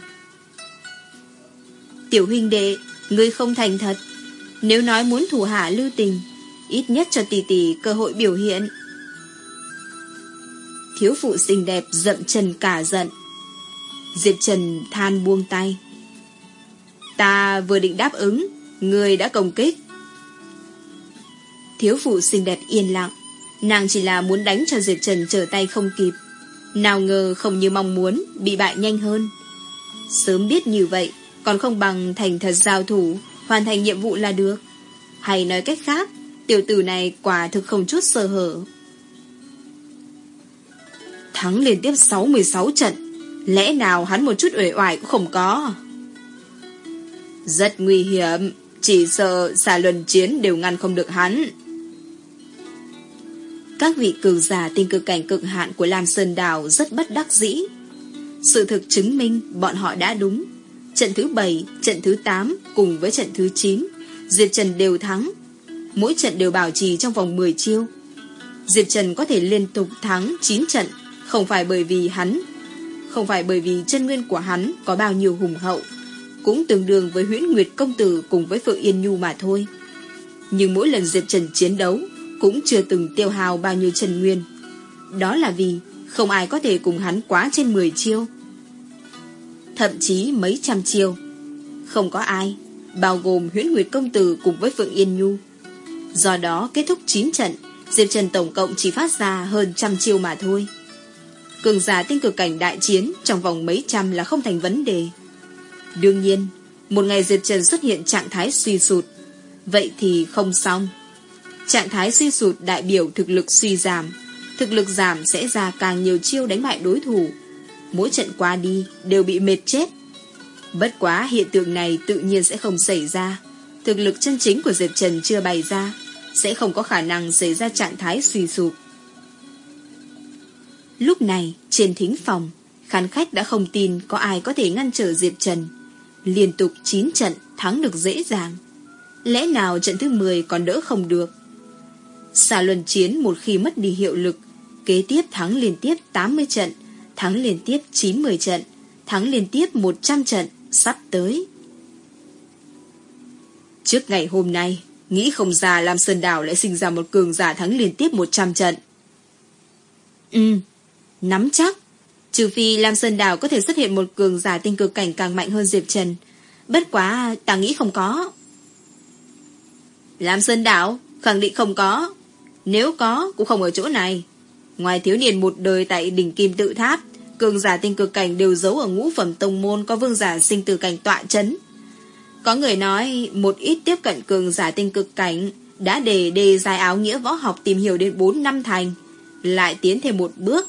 Tiểu huynh đệ, ngươi không thành thật. Nếu nói muốn thủ hạ lưu tình, ít nhất cho tỷ tỷ cơ hội biểu hiện. Thiếu phụ xinh đẹp dậm chân cả giận. Diệp Trần than buông tay. Ta vừa định đáp ứng, người đã công kích. Thiếu phụ xinh đẹp yên lặng, nàng chỉ là muốn đánh cho Diệp Trần trở tay không kịp. Nào ngờ không như mong muốn, bị bại nhanh hơn. Sớm biết như vậy, còn không bằng thành thật giao thủ, hoàn thành nhiệm vụ là được. Hay nói cách khác, tiểu tử này quả thực không chút sơ hở. Thắng liên tiếp 66 trận, lẽ nào hắn một chút uể oải cũng không có. Rất nguy hiểm, chỉ sợ xà luân chiến đều ngăn không được hắn. Các vị cường giả tình cực cảnh cực hạn của Lam Sơn Đào rất bất đắc dĩ. Sự thực chứng minh bọn họ đã đúng. Trận thứ 7, trận thứ 8 cùng với trận thứ 9, Diệp Trần đều thắng. Mỗi trận đều bảo trì trong vòng 10 chiêu. Diệp Trần có thể liên tục thắng 9 trận, không phải bởi vì hắn, không phải bởi vì chân nguyên của hắn có bao nhiêu hùng hậu, cũng tương đương với huyễn Nguyệt Công Tử cùng với Phượng Yên Nhu mà thôi. Nhưng mỗi lần Diệp Trần chiến đấu cũng chưa từng tiêu hao bao nhiêu chân nguyên. Đó là vì không ai có thể cùng hắn quá trên 10 chiêu. Thậm chí mấy trăm chiêu. Không có ai, bao gồm huyễn Nguyệt Công Tử cùng với Phượng Yên Nhu. Do đó kết thúc 9 trận, Diệp Trần tổng cộng chỉ phát ra hơn trăm chiêu mà thôi. Cường giả tinh cực cảnh đại chiến trong vòng mấy trăm là không thành vấn đề. Đương nhiên, một ngày Diệp Trần xuất hiện trạng thái suy sụt, vậy thì không xong. Trạng thái suy sụt đại biểu thực lực suy giảm, thực lực giảm sẽ ra càng nhiều chiêu đánh bại đối thủ. Mỗi trận qua đi đều bị mệt chết. Bất quá hiện tượng này tự nhiên sẽ không xảy ra. Thực lực chân chính của Diệp Trần chưa bày ra, sẽ không có khả năng xảy ra trạng thái suy sụp. Lúc này, trên thính phòng, khán khách đã không tin có ai có thể ngăn trở Diệp Trần. Liên tục 9 trận thắng được dễ dàng. Lẽ nào trận thứ 10 còn đỡ không được? Xà luân chiến một khi mất đi hiệu lực, kế tiếp thắng liên tiếp 80 trận, thắng liên tiếp 90 trận, thắng liên tiếp 100 trận, sắp tới. Trước ngày hôm nay, nghĩ không ra Lam Sơn Đảo lại sinh ra một cường giả thắng liên tiếp 100 trận. Ừ, nắm chắc. Trừ phi Lam Sơn Đảo có thể xuất hiện một cường giả tinh cực cảnh càng mạnh hơn Diệp Trần. Bất quá, ta nghĩ không có. Lam Sơn Đảo, khẳng định không có. Nếu có, cũng không ở chỗ này. Ngoài thiếu niên một đời tại đỉnh Kim Tự Tháp, cường giả tinh cực cảnh đều giấu ở ngũ phẩm tông môn có vương giả sinh từ cảnh tọa chấn. Có người nói, một ít tiếp cận cường giả tinh cực cảnh đã để đề dài áo nghĩa võ học tìm hiểu đến 4 năm thành, lại tiến thêm một bước.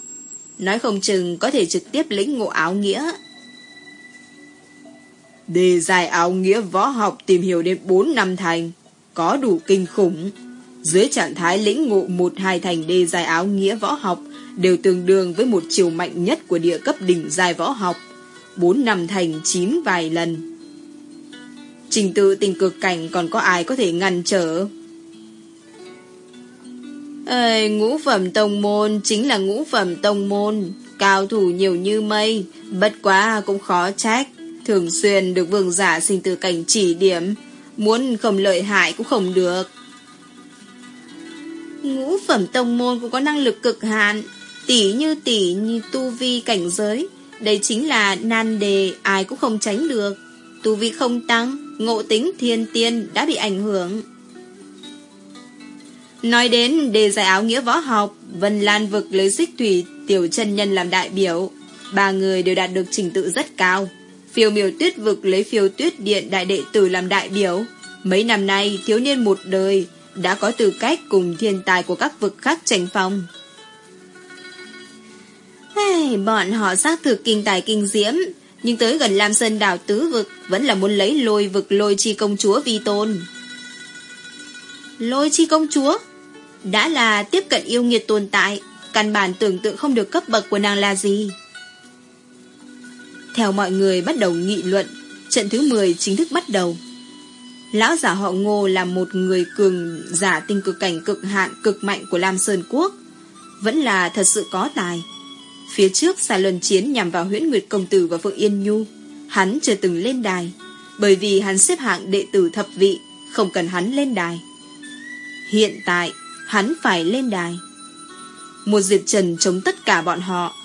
Nói không chừng có thể trực tiếp lĩnh ngộ áo nghĩa. Đề dài áo nghĩa võ học tìm hiểu đến 4 năm thành, có đủ kinh khủng. Dưới trạng thái lĩnh ngộ một hai thành đê dài áo nghĩa võ học đều tương đương với một chiều mạnh nhất của địa cấp đỉnh dài võ học. Bốn năm thành chín vài lần. Trình tự tình cực cảnh còn có ai có thể ngăn trở? Ê, ngũ phẩm tông môn chính là ngũ phẩm tông môn, cao thủ nhiều như mây, bất quá cũng khó trách, thường xuyên được vương giả sinh từ cảnh chỉ điểm, muốn không lợi hại cũng không được. Ngũ phẩm tông môn cũng có năng lực cực hạn, tỷ như tỷ như tu vi cảnh giới, đây chính là nan đề ai cũng không tránh được. Tu vi không tăng, ngộ tính thiên tiên đã bị ảnh hưởng. Nói đến đề giải áo nghĩa võ học, Vân Lan vực lấy xích thủy tiểu chân nhân làm đại biểu. Ba người đều đạt được trình tự rất cao. Phiêu miểu tuyết vực lấy phiêu tuyết điện đại đệ tử làm đại biểu. Mấy năm nay, thiếu niên một đời, đã có tư cách cùng thiên tài của các vực khác tranh phong. Hey, bọn họ xác thực kinh tài kinh diễm, nhưng tới gần Lam Sơn đảo tứ vực vẫn là muốn lấy lôi vực lôi chi công chúa vi tôn. Lôi chi công chúa? Đã là tiếp cận yêu nghiệt tồn tại, căn bản tưởng tượng không được cấp bậc của nàng là gì. Theo mọi người bắt đầu nghị luận, trận thứ 10 chính thức bắt đầu. Lão giả họ ngô là một người cường giả tinh cực cảnh cực hạn cực mạnh của Lam Sơn Quốc. Vẫn là thật sự có tài. Phía trước xa luân chiến nhằm vào huyễn Nguyệt Công Tử và Phượng Yên Nhu. Hắn chưa từng lên đài. Bởi vì hắn xếp hạng đệ tử thập vị, không cần hắn lên đài. Hiện tại, hắn phải lên đài. Một diệt trần chống tất cả bọn họ.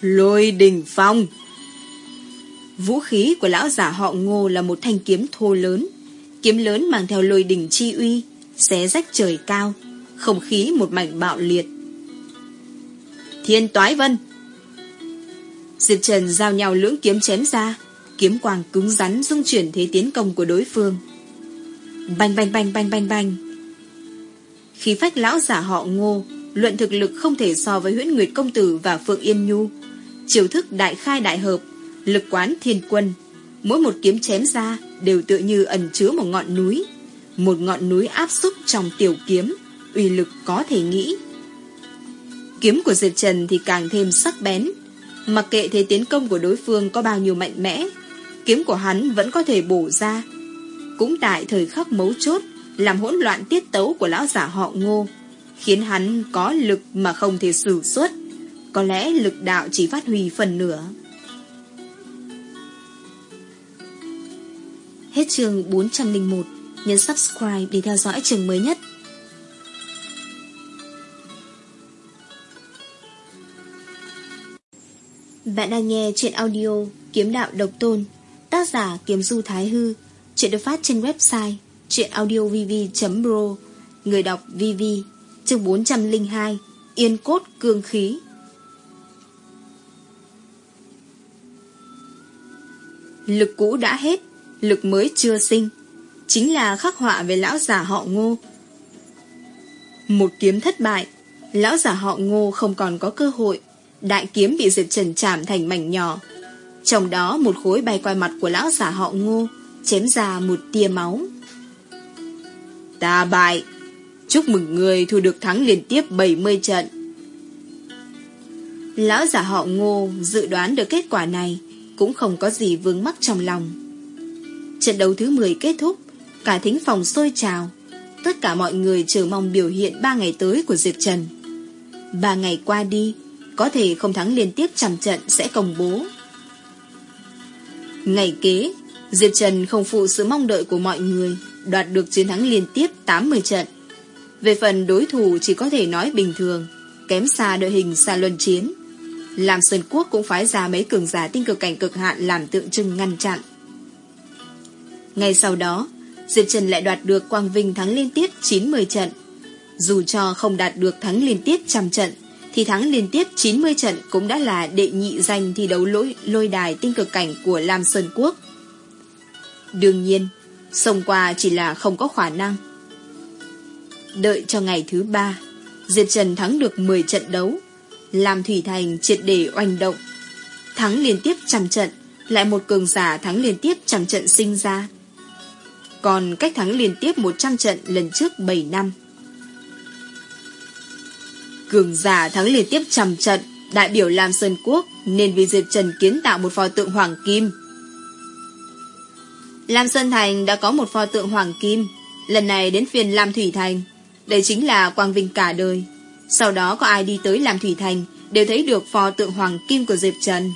Lôi đình phong Vũ khí của lão giả họ ngô là một thanh kiếm thô lớn. Kiếm lớn mang theo lôi đỉnh chi uy, xé rách trời cao, không khí một mảnh bạo liệt. Thiên toái vân Diệp Trần giao nhau lưỡng kiếm chém ra, kiếm quang cứng rắn dung chuyển thế tiến công của đối phương. Banh banh banh banh banh banh. Khí phách lão giả họ ngô, luận thực lực không thể so với huyễn Nguyệt Công Tử và Phượng Yên Nhu. Chiều thức đại khai đại hợp, lực quán thiên quân. Mỗi một kiếm chém ra đều tựa như ẩn chứa một ngọn núi. Một ngọn núi áp xúc trong tiểu kiếm, uy lực có thể nghĩ. Kiếm của Diệp Trần thì càng thêm sắc bén. Mặc kệ thế tiến công của đối phương có bao nhiêu mạnh mẽ, kiếm của hắn vẫn có thể bổ ra. Cũng tại thời khắc mấu chốt, làm hỗn loạn tiết tấu của lão giả họ ngô, khiến hắn có lực mà không thể sử xuất. Có lẽ lực đạo chỉ phát huy phần nửa. Hết chương 401, nhấn subscribe để theo dõi chương mới nhất. Bạn đang nghe chuyện audio Kiếm Đạo Độc Tôn Tác giả Kiếm Du Thái Hư Chuyện được phát trên website Chuyện audio vv.pro Người đọc VV Chương 402 Yên cốt cương khí. Lực cũ đã hết, Lực mới chưa sinh. Chính là khắc họa về lão giả họ ngô. Một kiếm thất bại, Lão giả họ ngô không còn có cơ hội. Đại kiếm bị Diệp Trần chạm thành mảnh nhỏ. Trong đó một khối bay qua mặt của lão giả họ ngô, Chém ra một tia máu. Ta bại. Chúc mừng người thu được thắng liên tiếp 70 trận. Lão giả họ ngô dự đoán được kết quả này Cũng không có gì vướng mắc trong lòng. Trận đấu thứ 10 kết thúc Cả thính phòng sôi trào. Tất cả mọi người chờ mong biểu hiện 3 ngày tới của Diệp Trần. 3 ngày qua đi có thể không thắng liên tiếp trăm trận sẽ công bố. Ngày kế, Diệp Trần không phụ sự mong đợi của mọi người, đoạt được chiến thắng liên tiếp 80 trận. Về phần đối thủ chỉ có thể nói bình thường, kém xa đội hình xa luân chiến. Làm Sơn Quốc cũng phái ra mấy cường giả tinh cực cảnh cực hạn làm tượng trưng ngăn chặn. Ngay sau đó, Diệp Trần lại đoạt được Quang Vinh thắng liên tiếp 90 trận. Dù cho không đạt được thắng liên tiếp trăm trận, thì thắng liên tiếp 90 trận cũng đã là đệ nhị danh thi đấu lỗi lôi đài tinh cực cảnh của Lam Sơn Quốc. Đương nhiên, xông qua chỉ là không có khả năng. Đợi cho ngày thứ ba, Diệp Trần thắng được 10 trận đấu, làm Thủy Thành triệt để oanh động. Thắng liên tiếp trăm trận, lại một cường giả thắng liên tiếp trăm trận sinh ra. Còn cách thắng liên tiếp 100 trận lần trước 7 năm. Cường giả thắng liên tiếp trăm trận, đại biểu Lam Sơn Quốc nên vì Diệp Trần kiến tạo một pho tượng Hoàng Kim. Lam Sơn Thành đã có một pho tượng Hoàng Kim, lần này đến phiên Lam Thủy Thành. Đây chính là quang vinh cả đời. Sau đó có ai đi tới Lam Thủy Thành đều thấy được pho tượng Hoàng Kim của Diệp Trần.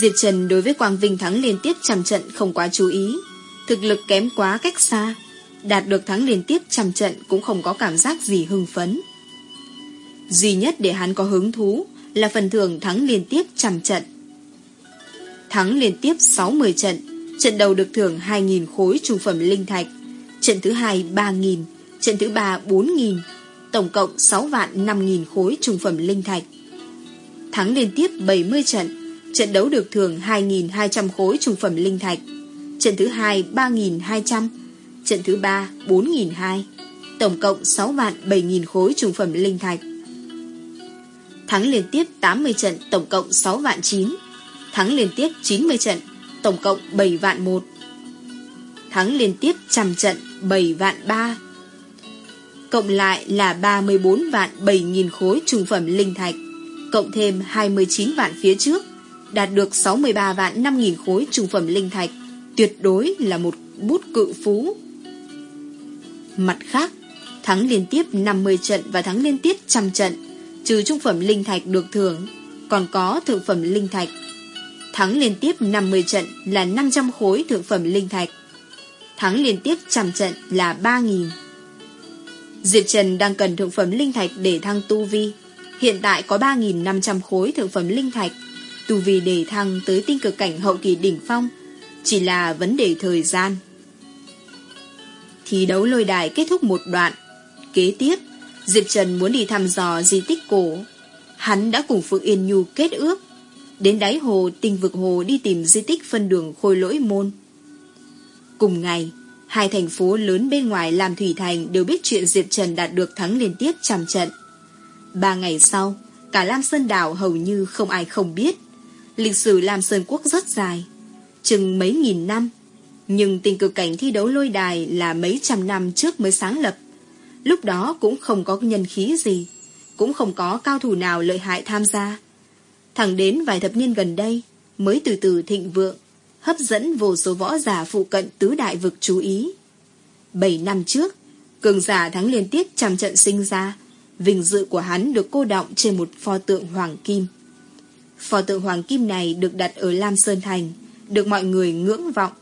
Diệp Trần đối với Quang Vinh thắng liên tiếp trăm trận không quá chú ý, thực lực kém quá cách xa đạt được thắng liên tiếp trăm trận cũng không có cảm giác gì hưng phấn. Duy nhất để hắn có hứng thú là phần thưởng thắng liên tiếp trăm trận. Thắng liên tiếp 60 trận, trận đầu được thưởng 2.000 khối trung phẩm linh thạch, trận thứ hai 3.000, trận thứ ba 4.000, tổng cộng 6 vạn 5.000 khối trung phẩm linh thạch. Thắng liên tiếp 70 trận, trận đấu được thưởng 2.200 khối trung phẩm linh thạch, trận thứ hai 3.200, trận thứ ba 4.200, tổng cộng 6 vạn 7.000 khối trung phẩm linh thạch. Thắng liên tiếp 80 trận tổng cộng 6 vạn 9, thắng liên tiếp 90 trận tổng cộng 7 vạn 1. Thắng liên tiếp trăm trận 7 vạn 3. Cộng lại là 34 vạn 7.000 khối trung phẩm linh thạch, cộng thêm 29 vạn phía trước, đạt được 63 vạn 5.000 khối trung phẩm linh thạch, tuyệt đối là một bút cự phú. Mặt khác, thắng liên tiếp 50 trận và thắng liên tiếp trăm trận, trừ trung phẩm linh thạch được thưởng, còn có thượng phẩm linh thạch. Thắng liên tiếp 50 trận là 500 khối thượng phẩm linh thạch. Thắng liên tiếp trăm trận là 3.000. Diệp Trần đang cần thượng phẩm linh thạch để thăng tu vi. Hiện tại có 3.500 khối thượng phẩm linh thạch. Tu vi để thăng tới tinh cực cảnh hậu kỳ đỉnh phong. Chỉ là vấn đề thời gian. Thi đấu lôi đài kết thúc một đoạn. Kế tiếp, Diệp Trần muốn đi thăm dò di tích cổ. Hắn đã cùng Phượng Yên Nhu kết ước, đến đáy hồ tinh vực hồ đi tìm di tích phân đường khôi lỗi môn. Cùng ngày, hai thành phố lớn bên ngoài làm thủy thành đều biết chuyện Diệp Trần đạt được thắng liên tiếp trăm trận. Ba ngày sau, cả Lam Sơn Đảo hầu như không ai không biết. Lịch sử Lam Sơn Quốc rất dài, chừng mấy nghìn năm. Nhưng tình cực cảnh thi đấu lôi đài là mấy trăm năm trước mới sáng lập. Lúc đó cũng không có nhân khí gì, cũng không có cao thủ nào lợi hại tham gia. Thẳng đến vài thập niên gần đây mới từ từ thịnh vượng, hấp dẫn vô số võ giả phụ cận tứ đại vực chú ý. Bảy năm trước, cường giả thắng liên tiếp trăm trận sinh ra, vinh dự của hắn được cô động trên một pho tượng hoàng kim. Pho tượng hoàng kim này được đặt ở Lam Sơn Thành, được mọi người ngưỡng vọng.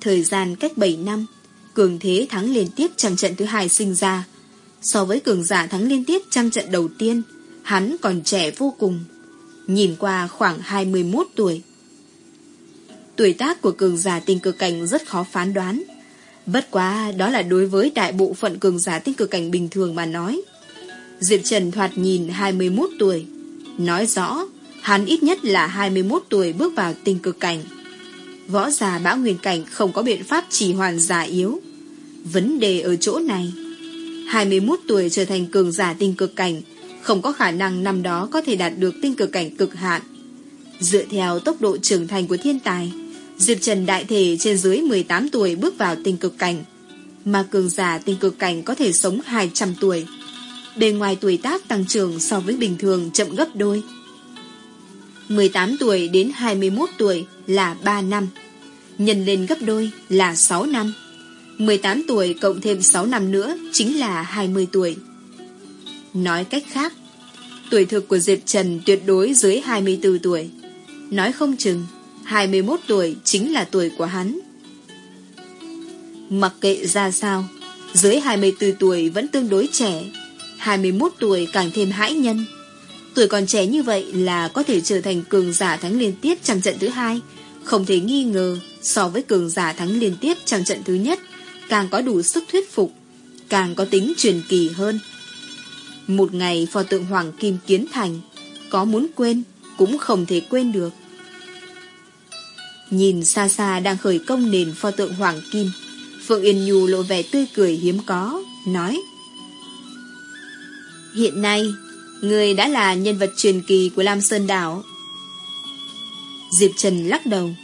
Thời gian cách 7 năm, cường thế thắng liên tiếp trăm trận thứ hai sinh ra. So với cường giả thắng liên tiếp trăm trận đầu tiên, hắn còn trẻ vô cùng. Nhìn qua khoảng 21 tuổi. Tuổi tác của cường giả tinh cực cảnh rất khó phán đoán. Bất quá đó là đối với đại bộ phận cường giả tinh cực cảnh bình thường mà nói. Diệp Trần thoạt nhìn 21 tuổi. Nói rõ, hắn ít nhất là 21 tuổi bước vào tinh cực cảnh. Võ giả bão nguyên cảnh không có biện pháp chỉ hoàn giả yếu. Vấn đề ở chỗ này. 21 tuổi trở thành cường giả tinh cực cảnh, không có khả năng năm đó có thể đạt được tinh cực cảnh cực hạn. Dựa theo tốc độ trưởng thành của thiên tài, Diệp Trần đại thể trên dưới 18 tuổi bước vào tinh cực cảnh, mà cường giả tinh cực cảnh có thể sống 200 tuổi. Bề ngoài tuổi tác tăng trưởng so với bình thường chậm gấp đôi. 18 tuổi đến 21 tuổi là 3 năm, nhân lên gấp đôi là 6 năm. 18 tuổi cộng thêm 6 năm nữa chính là 20 tuổi. Nói cách khác, tuổi thực của Diệp Trần tuyệt đối dưới 24 tuổi. Nói không chừng, 21 tuổi chính là tuổi của hắn. Mặc kệ ra sao, dưới 24 tuổi vẫn tương đối trẻ, 21 tuổi càng thêm hãi nhân. Tuổi còn trẻ như vậy là có thể trở thành cường giả thắng liên tiếp trong trận thứ hai, không thể nghi ngờ so với cường giả thắng liên tiếp trong trận thứ nhất, càng có đủ sức thuyết phục, càng có tính truyền kỳ hơn. Một ngày pho tượng Hoàng Kim kiến thành, có muốn quên cũng không thể quên được. Nhìn xa xa đang khởi công nền pho tượng Hoàng Kim, Phượng Yên Nhu lộ vẻ tươi cười hiếm có, nói Hiện nay, người đã là nhân vật truyền kỳ của Lam Sơn Đảo. Diệp Trần lắc đầu.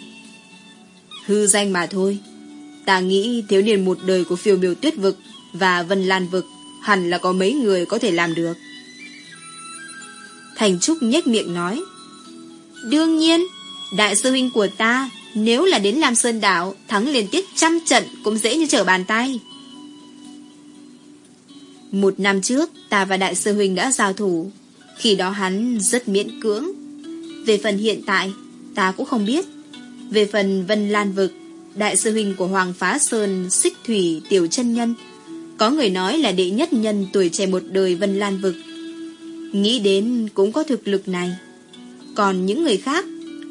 Hư danh mà thôi. Ta nghĩ thiếu niên một đời của phiêu biểu tuyết vực và vân lan vực hẳn là có mấy người có thể làm được. Thành Trúc nhếch miệng nói. Đương nhiên, đại sư huynh của ta nếu là đến Lam Sơn Đảo thắng liên tiếp trăm trận cũng dễ như trở bàn tay. Một năm trước, ta và đại sư huynh đã giao thủ. Khi đó hắn rất miễn cưỡng. Về phần hiện tại, ta cũng không biết. Về phần Vân Lan Vực, đại sư huynh của Hoàng Phá Sơn, Xích Thủy, Tiểu chân Nhân, có người nói là đệ nhất nhân tuổi trẻ một đời Vân Lan Vực. Nghĩ đến cũng có thực lực này. Còn những người khác,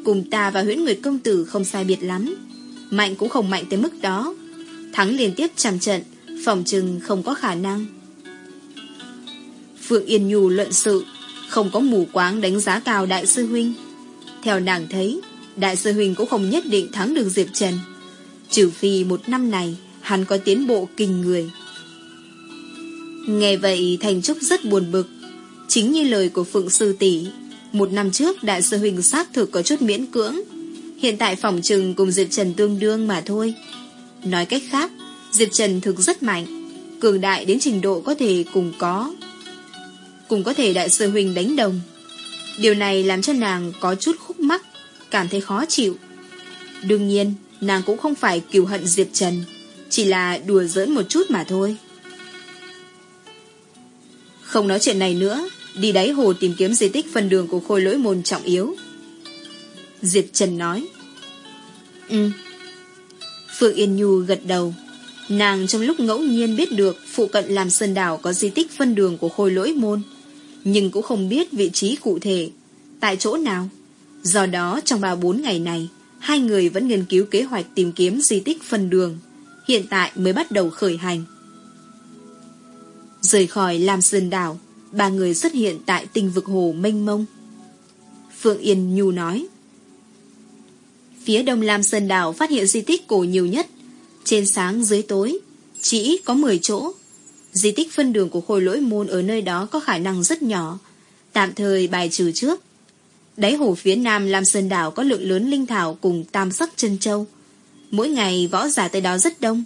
cùng ta và huyễn Nguyệt Công Tử không sai biệt lắm. Mạnh cũng không mạnh tới mức đó. Thắng liên tiếp trăm trận, phòng trừng không có khả năng. Phượng Yên Nhu luận sự, không có mù quáng đánh giá cao Đại sư Huynh. Theo nàng thấy, Đại sư Huynh cũng không nhất định thắng được Diệp Trần. Trừ phi một năm này, hắn có tiến bộ kinh người. Nghe vậy Thành Trúc rất buồn bực. Chính như lời của Phượng Sư tỷ một năm trước Đại sư huỳnh xác thực có chút miễn cưỡng. Hiện tại phòng trừng cùng Diệp Trần tương đương mà thôi. Nói cách khác, Diệp Trần thực rất mạnh, cường đại đến trình độ có thể cùng có cùng có thể đại sư huỳnh đánh đồng. Điều này làm cho nàng có chút khúc mắc, cảm thấy khó chịu. Đương nhiên, nàng cũng không phải kiều hận Diệp Trần, chỉ là đùa giỡn một chút mà thôi. Không nói chuyện này nữa, đi đáy hồ tìm kiếm di tích phần đường của khôi lỗi môn trọng yếu. Diệp Trần nói. Ừ. Phượng Yên Nhu gật đầu. Nàng trong lúc ngẫu nhiên biết được phụ cận làm sơn đảo có di tích phân đường của khôi lỗi môn nhưng cũng không biết vị trí cụ thể, tại chỗ nào. Do đó trong 3-4 ngày này, hai người vẫn nghiên cứu kế hoạch tìm kiếm di tích phân đường, hiện tại mới bắt đầu khởi hành. Rời khỏi Lam Sơn Đảo, ba người xuất hiện tại tinh vực hồ mênh mông. Phượng Yên Nhu nói. Phía đông Lam Sơn Đảo phát hiện di tích cổ nhiều nhất, trên sáng dưới tối, chỉ có 10 chỗ. Di tích phân đường của khôi lỗi môn ở nơi đó có khả năng rất nhỏ, tạm thời bài trừ trước. Đáy hồ phía nam Lam Sơn Đảo có lượng lớn linh thảo cùng tam sắc chân châu. Mỗi ngày võ giả tới đó rất đông,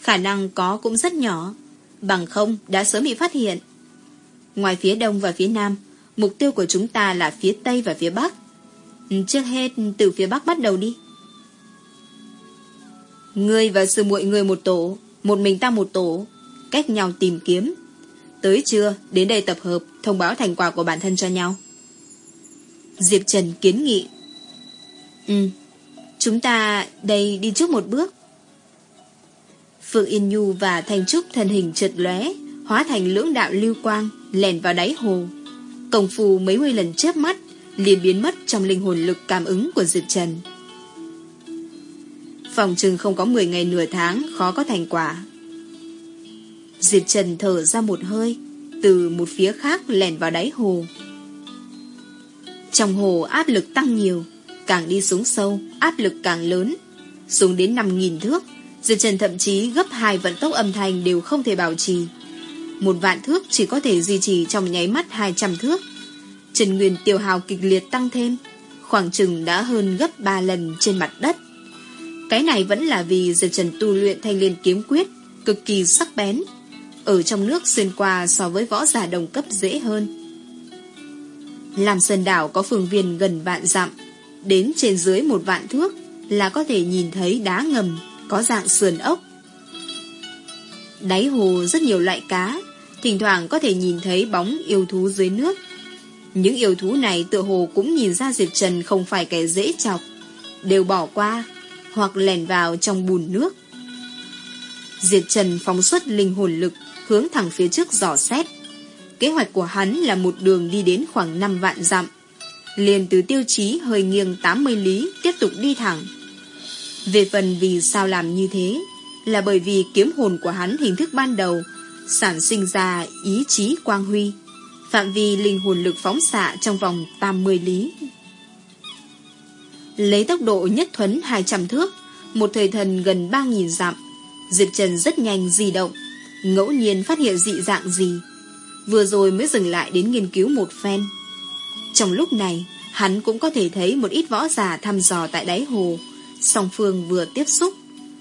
khả năng có cũng rất nhỏ, bằng không đã sớm bị phát hiện. Ngoài phía đông và phía nam, mục tiêu của chúng ta là phía tây và phía bắc. Ừ, trước hết từ phía bắc bắt đầu đi. người và sư muội người một tổ, một mình ta một tổ, cách nhau tìm kiếm. Tới trưa, đến đây tập hợp, thông báo thành quả của bản thân cho nhau. Diệp Trần kiến nghị. Ừ, chúng ta đây đi trước một bước. Phương Yên Nhu và Thanh Trúc thân hình trượt lóe, hóa thành lưỡng đạo lưu quang, lèn vào đáy hồ. Công phu mấy mươi lần chớp mắt, liền biến mất trong linh hồn lực cảm ứng của Diệp Trần. Phòng trừng không có 10 ngày nửa tháng khó có thành quả. Diệp Trần thở ra một hơi, từ một phía khác lèn vào đáy hồ. Trong hồ áp lực tăng nhiều, càng đi xuống sâu, áp lực càng lớn. Xuống đến 5.000 thước, Diệp Trần thậm chí gấp hai vận tốc âm thanh đều không thể bảo trì. Một vạn thước chỉ có thể duy trì trong nháy mắt 200 thước. Trần Nguyên tiêu hào kịch liệt tăng thêm, khoảng chừng đã hơn gấp 3 lần trên mặt đất. Cái này vẫn là vì Diệp Trần tu luyện thanh liên kiếm quyết, cực kỳ sắc bén. Ở trong nước xuyên qua so với võ giả đồng cấp dễ hơn. Làm sơn đảo có phương viên gần vạn dặm, đến trên dưới một vạn thước là có thể nhìn thấy đá ngầm, có dạng sườn ốc. Đáy hồ rất nhiều loại cá, thỉnh thoảng có thể nhìn thấy bóng yêu thú dưới nước. Những yêu thú này tựa hồ cũng nhìn ra Diệp Trần không phải kẻ dễ chọc, đều bỏ qua, hoặc lèn vào trong bùn nước. Diệp Trần phóng xuất linh hồn lực, hướng thẳng phía trước dò xét. Kế hoạch của hắn là một đường đi đến khoảng 5 vạn dặm. Liền từ tiêu chí hơi nghiêng 80 lý tiếp tục đi thẳng. Về phần vì sao làm như thế, là bởi vì kiếm hồn của hắn hình thức ban đầu sản sinh ra ý chí quang huy, phạm vi linh hồn lực phóng xạ trong vòng 80 lý. Lấy tốc độ nhất thuấn 200 thước, một thời thần gần 3.000 dặm, Diệp Trần rất nhanh di động, ngẫu nhiên phát hiện dị dạng gì. Vừa rồi mới dừng lại đến nghiên cứu một phen. Trong lúc này, hắn cũng có thể thấy một ít võ giả thăm dò tại đáy hồ. Song phương vừa tiếp xúc,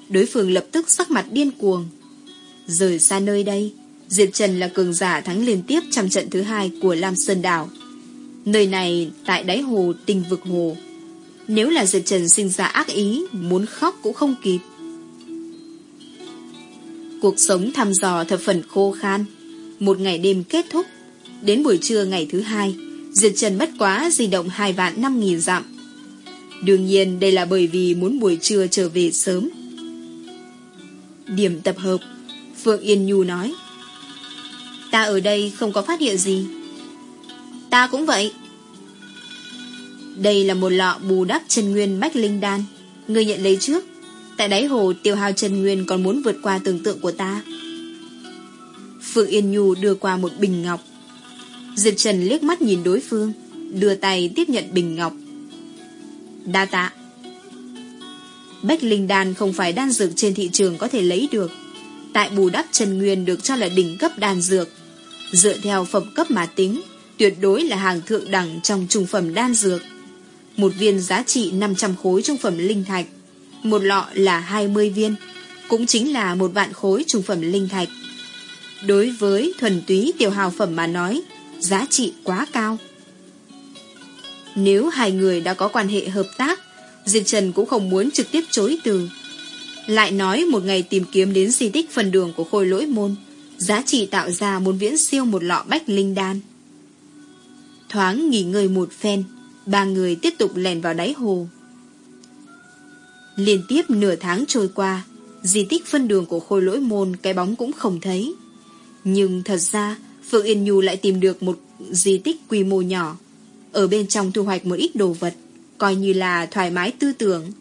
đối phương lập tức sắc mặt điên cuồng. Rời xa nơi đây, Diệp Trần là cường giả thắng liên tiếp trong trận thứ hai của Lam Sơn Đảo. Nơi này tại đáy hồ tinh vực hồ. Nếu là Diệp Trần sinh ra ác ý, muốn khóc cũng không kịp. Cuộc sống thăm dò thập phần khô khan. Một ngày đêm kết thúc. Đến buổi trưa ngày thứ hai, Diệp Trần bất quá di động hai vạn năm nghìn dặm. Đương nhiên, đây là bởi vì muốn buổi trưa trở về sớm. Điểm tập hợp, Phượng Yên Nhu nói. Ta ở đây không có phát hiện gì. Ta cũng vậy. Đây là một lọ bù đắp chân nguyên bách linh đan. Người nhận lấy trước. Tại đáy hồ, tiêu hao chân nguyên còn muốn vượt qua tưởng tượng của ta. Phượng Yên Nhu đưa qua một bình ngọc. Diệp Trần liếc mắt nhìn đối phương, Đưa tay tiếp nhận bình ngọc. Đa tạ. Bách linh đan không phải đan dược trên thị trường có thể lấy được. Tại bù đắp Trần Nguyên được cho là đỉnh cấp đan dược. Dựa theo phẩm cấp mà tính, Tuyệt đối là hàng thượng đẳng trong trung phẩm đan dược. Một viên giá trị 500 khối trung phẩm linh thạch, Một lọ là 20 viên, Cũng chính là một vạn khối trung phẩm linh thạch. Đối với thuần túy tiểu hào phẩm mà nói, Giá trị quá cao. Nếu hai người đã có quan hệ hợp tác, Diệp Trần cũng không muốn trực tiếp chối từ. Lại nói một ngày tìm kiếm đến di tích phần đường của khôi lỗi môn, Giá trị tạo ra muốn viễn siêu một lọ bách linh đan. Thoáng nghỉ ngơi một phen, Ba người tiếp tục lèn vào đáy hồ. Liên tiếp nửa tháng trôi qua, Di tích phân đường của khôi lỗi môn Cái bóng cũng không thấy. Nhưng thật ra, Phượng Yên Nhu lại tìm được một di tích quy mô nhỏ. Ở bên trong thu hoạch một ít đồ vật Coi như là thoải mái tư tưởng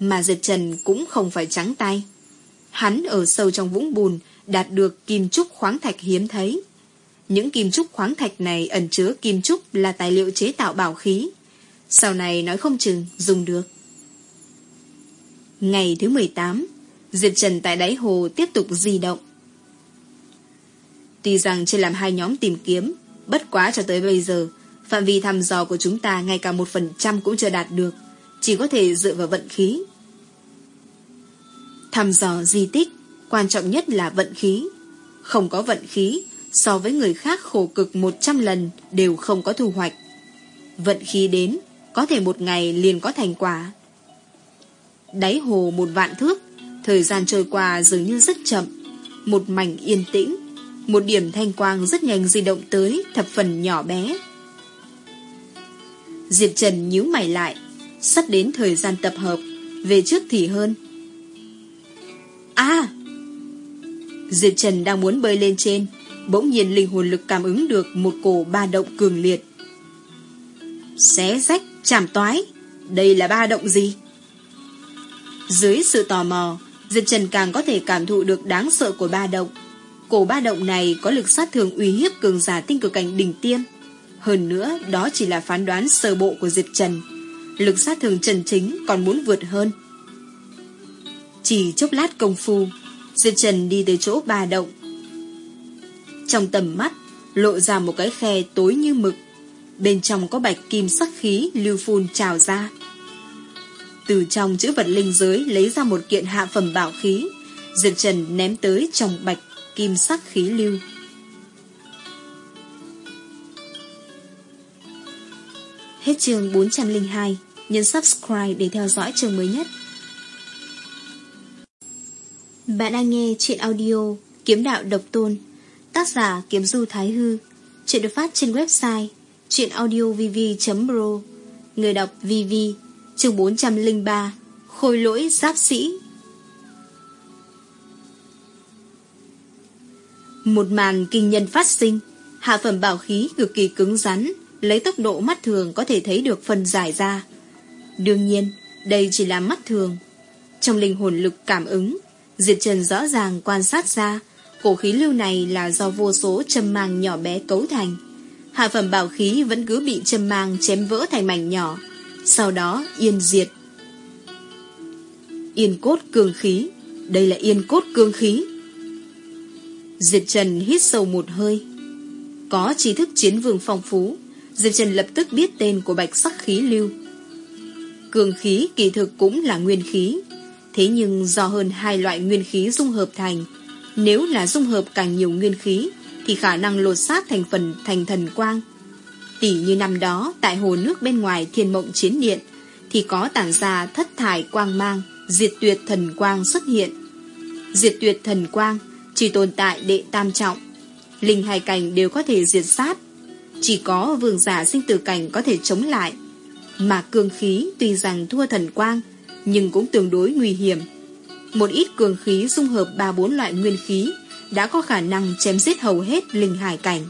Mà Diệp Trần cũng không phải trắng tay Hắn ở sâu trong vũng bùn Đạt được kim trúc khoáng thạch hiếm thấy những kim trúc khoáng thạch này ẩn chứa kim trúc là tài liệu chế tạo bảo khí. Sau này nói không chừng dùng được. Ngày thứ 18, Diệp Trần tại đáy hồ tiếp tục di động. Tuy rằng chưa làm hai nhóm tìm kiếm, bất quá cho tới bây giờ, phạm vi thăm dò của chúng ta ngay cả một phần trăm cũng chưa đạt được, chỉ có thể dựa vào vận khí. Thăm dò di tích, quan trọng nhất là vận khí. Không có vận khí, so với người khác khổ cực 100 lần đều không có thu hoạch. Vận khí đến, có thể một ngày liền có thành quả. Đáy hồ một vạn thước, thời gian trôi qua dường như rất chậm, một mảnh yên tĩnh, một điểm thanh quang rất nhanh di động tới, thập phần nhỏ bé. Diệp Trần nhíu mày lại, sắp đến thời gian tập hợp, về trước thì hơn. À! Diệp Trần đang muốn bơi lên trên, bỗng nhiên linh hồn lực cảm ứng được một cổ ba động cường liệt. Xé rách, chảm toái, đây là ba động gì? Dưới sự tò mò, Diệp Trần càng có thể cảm thụ được đáng sợ của ba động. Cổ ba động này có lực sát thương uy hiếp cường giả tinh cực cảnh đỉnh tiêm. Hơn nữa, đó chỉ là phán đoán sơ bộ của Diệp Trần. Lực sát thường trần chính còn muốn vượt hơn. Chỉ chốc lát công phu, Diệp Trần đi tới chỗ ba động. Trong tầm mắt, lộ ra một cái khe tối như mực. Bên trong có bạch kim sắc khí lưu phun trào ra. Từ trong chữ vật linh giới lấy ra một kiện hạ phẩm bảo khí, Diệp Trần ném tới trong bạch kim sắc khí lưu. Hết chương 402, nhấn subscribe để theo dõi chương mới nhất. Bạn đang nghe chuyện audio Kiếm đạo độc tôn Tác giả Kiếm Du Thái Hư Chuyện được phát trên website chuyenaudiovv.pro Người đọc VV chương 403 Khôi lỗi giáp sĩ Một màn kinh nhân phát sinh Hạ phẩm bảo khí cực kỳ cứng rắn Lấy tốc độ mắt thường có thể thấy được phần giải ra Đương nhiên Đây chỉ là mắt thường Trong linh hồn lực cảm ứng Diệp Trần rõ ràng quan sát ra cổ khí lưu này là do vô số châm mang nhỏ bé cấu thành. Hạ phẩm bảo khí vẫn cứ bị châm mang chém vỡ thành mảnh nhỏ, sau đó yên diệt. Yên cốt cương khí, đây là yên cốt cương khí. Diệp Trần hít sâu một hơi. Có trí thức chiến vương phong phú, Diệp Trần lập tức biết tên của bạch sắc khí lưu. Cường khí kỳ thực cũng là nguyên khí, thế nhưng do hơn hai loại nguyên khí dung hợp thành, nếu là dung hợp càng nhiều nguyên khí, thì khả năng lột xác thành phần thành thần quang. Tỷ như năm đó, tại hồ nước bên ngoài thiên mộng chiến điện, thì có tản ra thất thải quang mang, diệt tuyệt thần quang xuất hiện. Diệt tuyệt thần quang chỉ tồn tại đệ tam trọng. Linh hai cảnh đều có thể diệt sát. Chỉ có vương giả sinh tử cảnh có thể chống lại. Mà cường khí tuy rằng thua thần quang, nhưng cũng tương đối nguy hiểm. Một ít cường khí dung hợp ba bốn loại nguyên khí đã có khả năng chém giết hầu hết linh hải cảnh.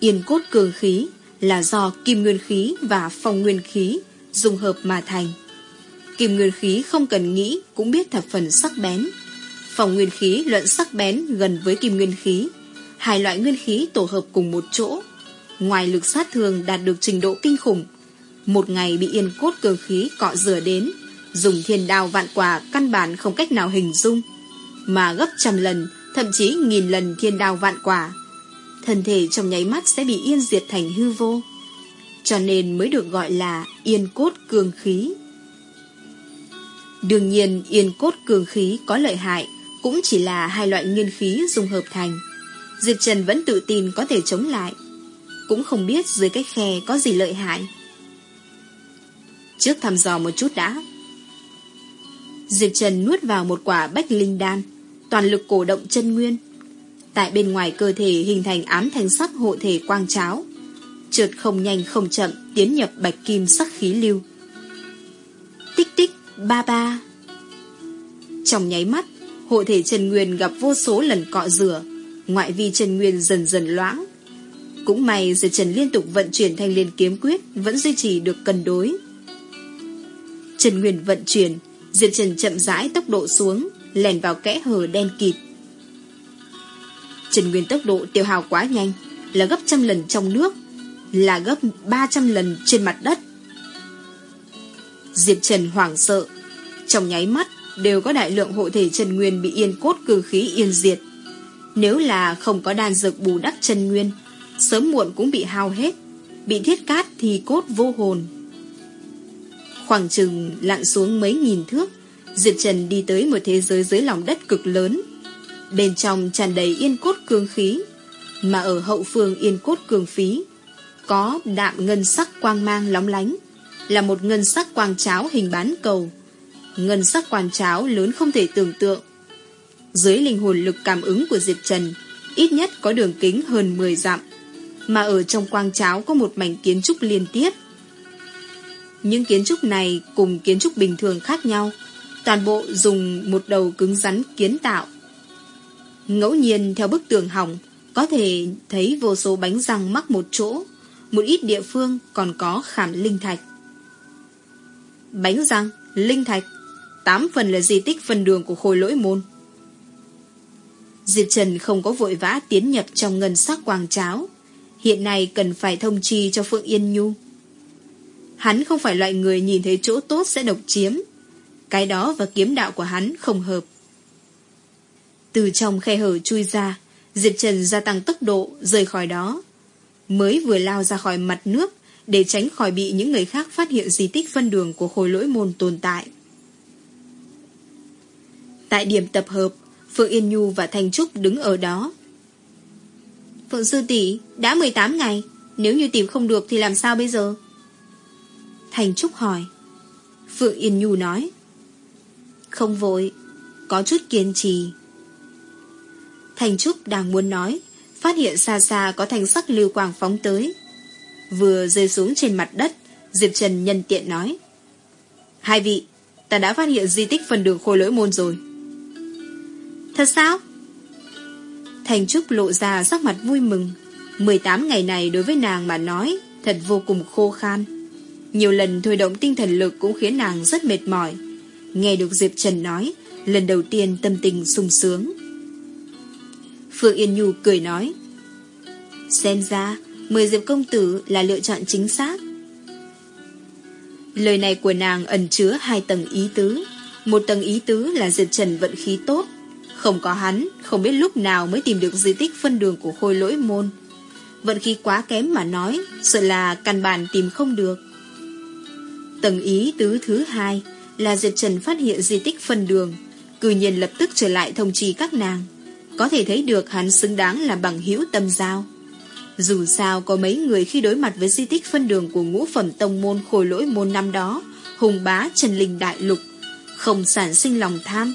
Yên cốt cường khí là do kim nguyên khí và phong nguyên khí dung hợp mà thành. Kim nguyên khí không cần nghĩ cũng biết thập phần sắc bén. Phong nguyên khí luận sắc bén gần với kim nguyên khí. Hai loại nguyên khí tổ hợp cùng một chỗ. Ngoài lực sát thường đạt được trình độ kinh khủng, một ngày bị yên cốt cường khí cọ rửa đến, dùng thiên đao vạn quả căn bản không cách nào hình dung, mà gấp trăm lần, thậm chí nghìn lần thiên đao vạn quả. Thân thể trong nháy mắt sẽ bị yên diệt thành hư vô. Cho nên mới được gọi là yên cốt cường khí. Đương nhiên yên cốt cường khí có lợi hại cũng chỉ là hai loại nguyên khí dung hợp thành. Diệp Trần vẫn tự tin có thể chống lại. Cũng không biết dưới cái khe có gì lợi hại. Trước thăm dò một chút đã. Diệp Trần nuốt vào một quả bách linh đan, toàn lực cổ động chân nguyên. Tại bên ngoài cơ thể hình thành ám thanh sắc hộ thể quang cháo. Trượt không nhanh không chậm tiến nhập bạch kim sắc khí lưu. Tích tích, ba ba. Trong nháy mắt, hộ thể Trần Nguyên gặp vô số lần cọ rửa, ngoại vi Trần Nguyên dần dần loãng. Cũng may Diệp Trần liên tục vận chuyển thanh liên kiếm quyết vẫn duy trì được cân đối. Trần Nguyên vận chuyển, Diệp Trần chậm rãi tốc độ xuống, lèn vào kẽ hở đen kịt. Trần Nguyên tốc độ tiêu hào quá nhanh, là gấp trăm lần trong nước, là gấp 300 lần trên mặt đất. Diệp Trần hoảng sợ, trong nháy mắt đều có đại lượng hộ thể Trần Nguyên bị yên cốt cương khí yên diệt. Nếu là không có đan dược bù đắp chân Nguyên, sớm muộn cũng bị hao hết, bị thiết cát thì cốt vô hồn. Khoảng chừng lặn xuống mấy nghìn thước, Diệp Trần đi tới một thế giới dưới lòng đất cực lớn. Bên trong tràn đầy yên cốt cương khí, mà ở hậu phương yên cốt cương phí, có đạm ngân sắc quang mang lóng lánh, là một ngân sắc quang cháo hình bán cầu. Ngân sắc quang cháo lớn không thể tưởng tượng. Dưới linh hồn lực cảm ứng của Diệp Trần, ít nhất có đường kính hơn 10 dặm, mà ở trong quang cháo có một mảnh kiến trúc liên tiếp. Những kiến trúc này cùng kiến trúc bình thường khác nhau, toàn bộ dùng một đầu cứng rắn kiến tạo. Ngẫu nhiên theo bức tường hỏng, có thể thấy vô số bánh răng mắc một chỗ, một ít địa phương còn có khảm linh thạch. Bánh răng, linh thạch, tám phần là di tích phần đường của khối lỗi môn. Diệp Trần không có vội vã tiến nhập trong ngân sắc quàng cháo. Hiện nay cần phải thông chi cho Phượng Yên Nhu. Hắn không phải loại người nhìn thấy chỗ tốt sẽ độc chiếm. Cái đó và kiếm đạo của hắn không hợp. Từ trong khe hở chui ra, Diệp Trần gia tăng tốc độ rời khỏi đó. Mới vừa lao ra khỏi mặt nước để tránh khỏi bị những người khác phát hiện di tích phân đường của khối lỗi môn tồn tại. Tại điểm tập hợp, Phượng Yên Nhu và Thanh Trúc đứng ở đó. Phượng Sư tỷ đã 18 ngày, nếu như tìm không được thì làm sao bây giờ? Thanh Trúc hỏi. Phượng Yên Nhu nói. Không vội, có chút kiên trì. Thanh Trúc đang muốn nói, phát hiện xa xa có thanh sắc lưu quang phóng tới. Vừa rơi xuống trên mặt đất, Diệp Trần nhân tiện nói. Hai vị, ta đã phát hiện di tích phần đường khôi lỗi môn rồi. Thật sao? Thành Trúc lộ ra sắc mặt vui mừng. 18 ngày này đối với nàng mà nói thật vô cùng khô khan. Nhiều lần thôi động tinh thần lực cũng khiến nàng rất mệt mỏi. Nghe được Diệp Trần nói, lần đầu tiên tâm tình sung sướng. Phượng Yên Nhu cười nói Xem ra Mười Diệp Công Tử là lựa chọn chính xác Lời này của nàng ẩn chứa hai tầng ý tứ Một tầng ý tứ là Diệp Trần vận khí tốt không có hắn Không biết lúc nào mới tìm được di tích phân đường của khôi lỗi môn Vận khí quá kém mà nói Sợ là căn bản tìm không được Tầng ý tứ thứ hai Là Diệp Trần phát hiện di tích phân đường cư nhiên lập tức trở lại thông trì các nàng có thể thấy được hắn xứng đáng là bằng hữu tâm giao. Dù sao có mấy người khi đối mặt với di tích phân đường của ngũ phẩm tông môn khôi lỗi môn năm đó, hùng bá trần linh đại lục, không sản sinh lòng tham.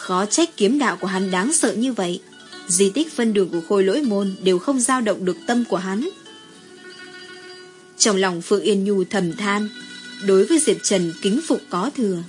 Khó trách kiếm đạo của hắn đáng sợ như vậy. Di tích phân đường của khôi lỗi môn đều không dao động được tâm của hắn. Trong lòng Phượng Yên Nhu thầm than, đối với Diệp Trần kính phục có thừa.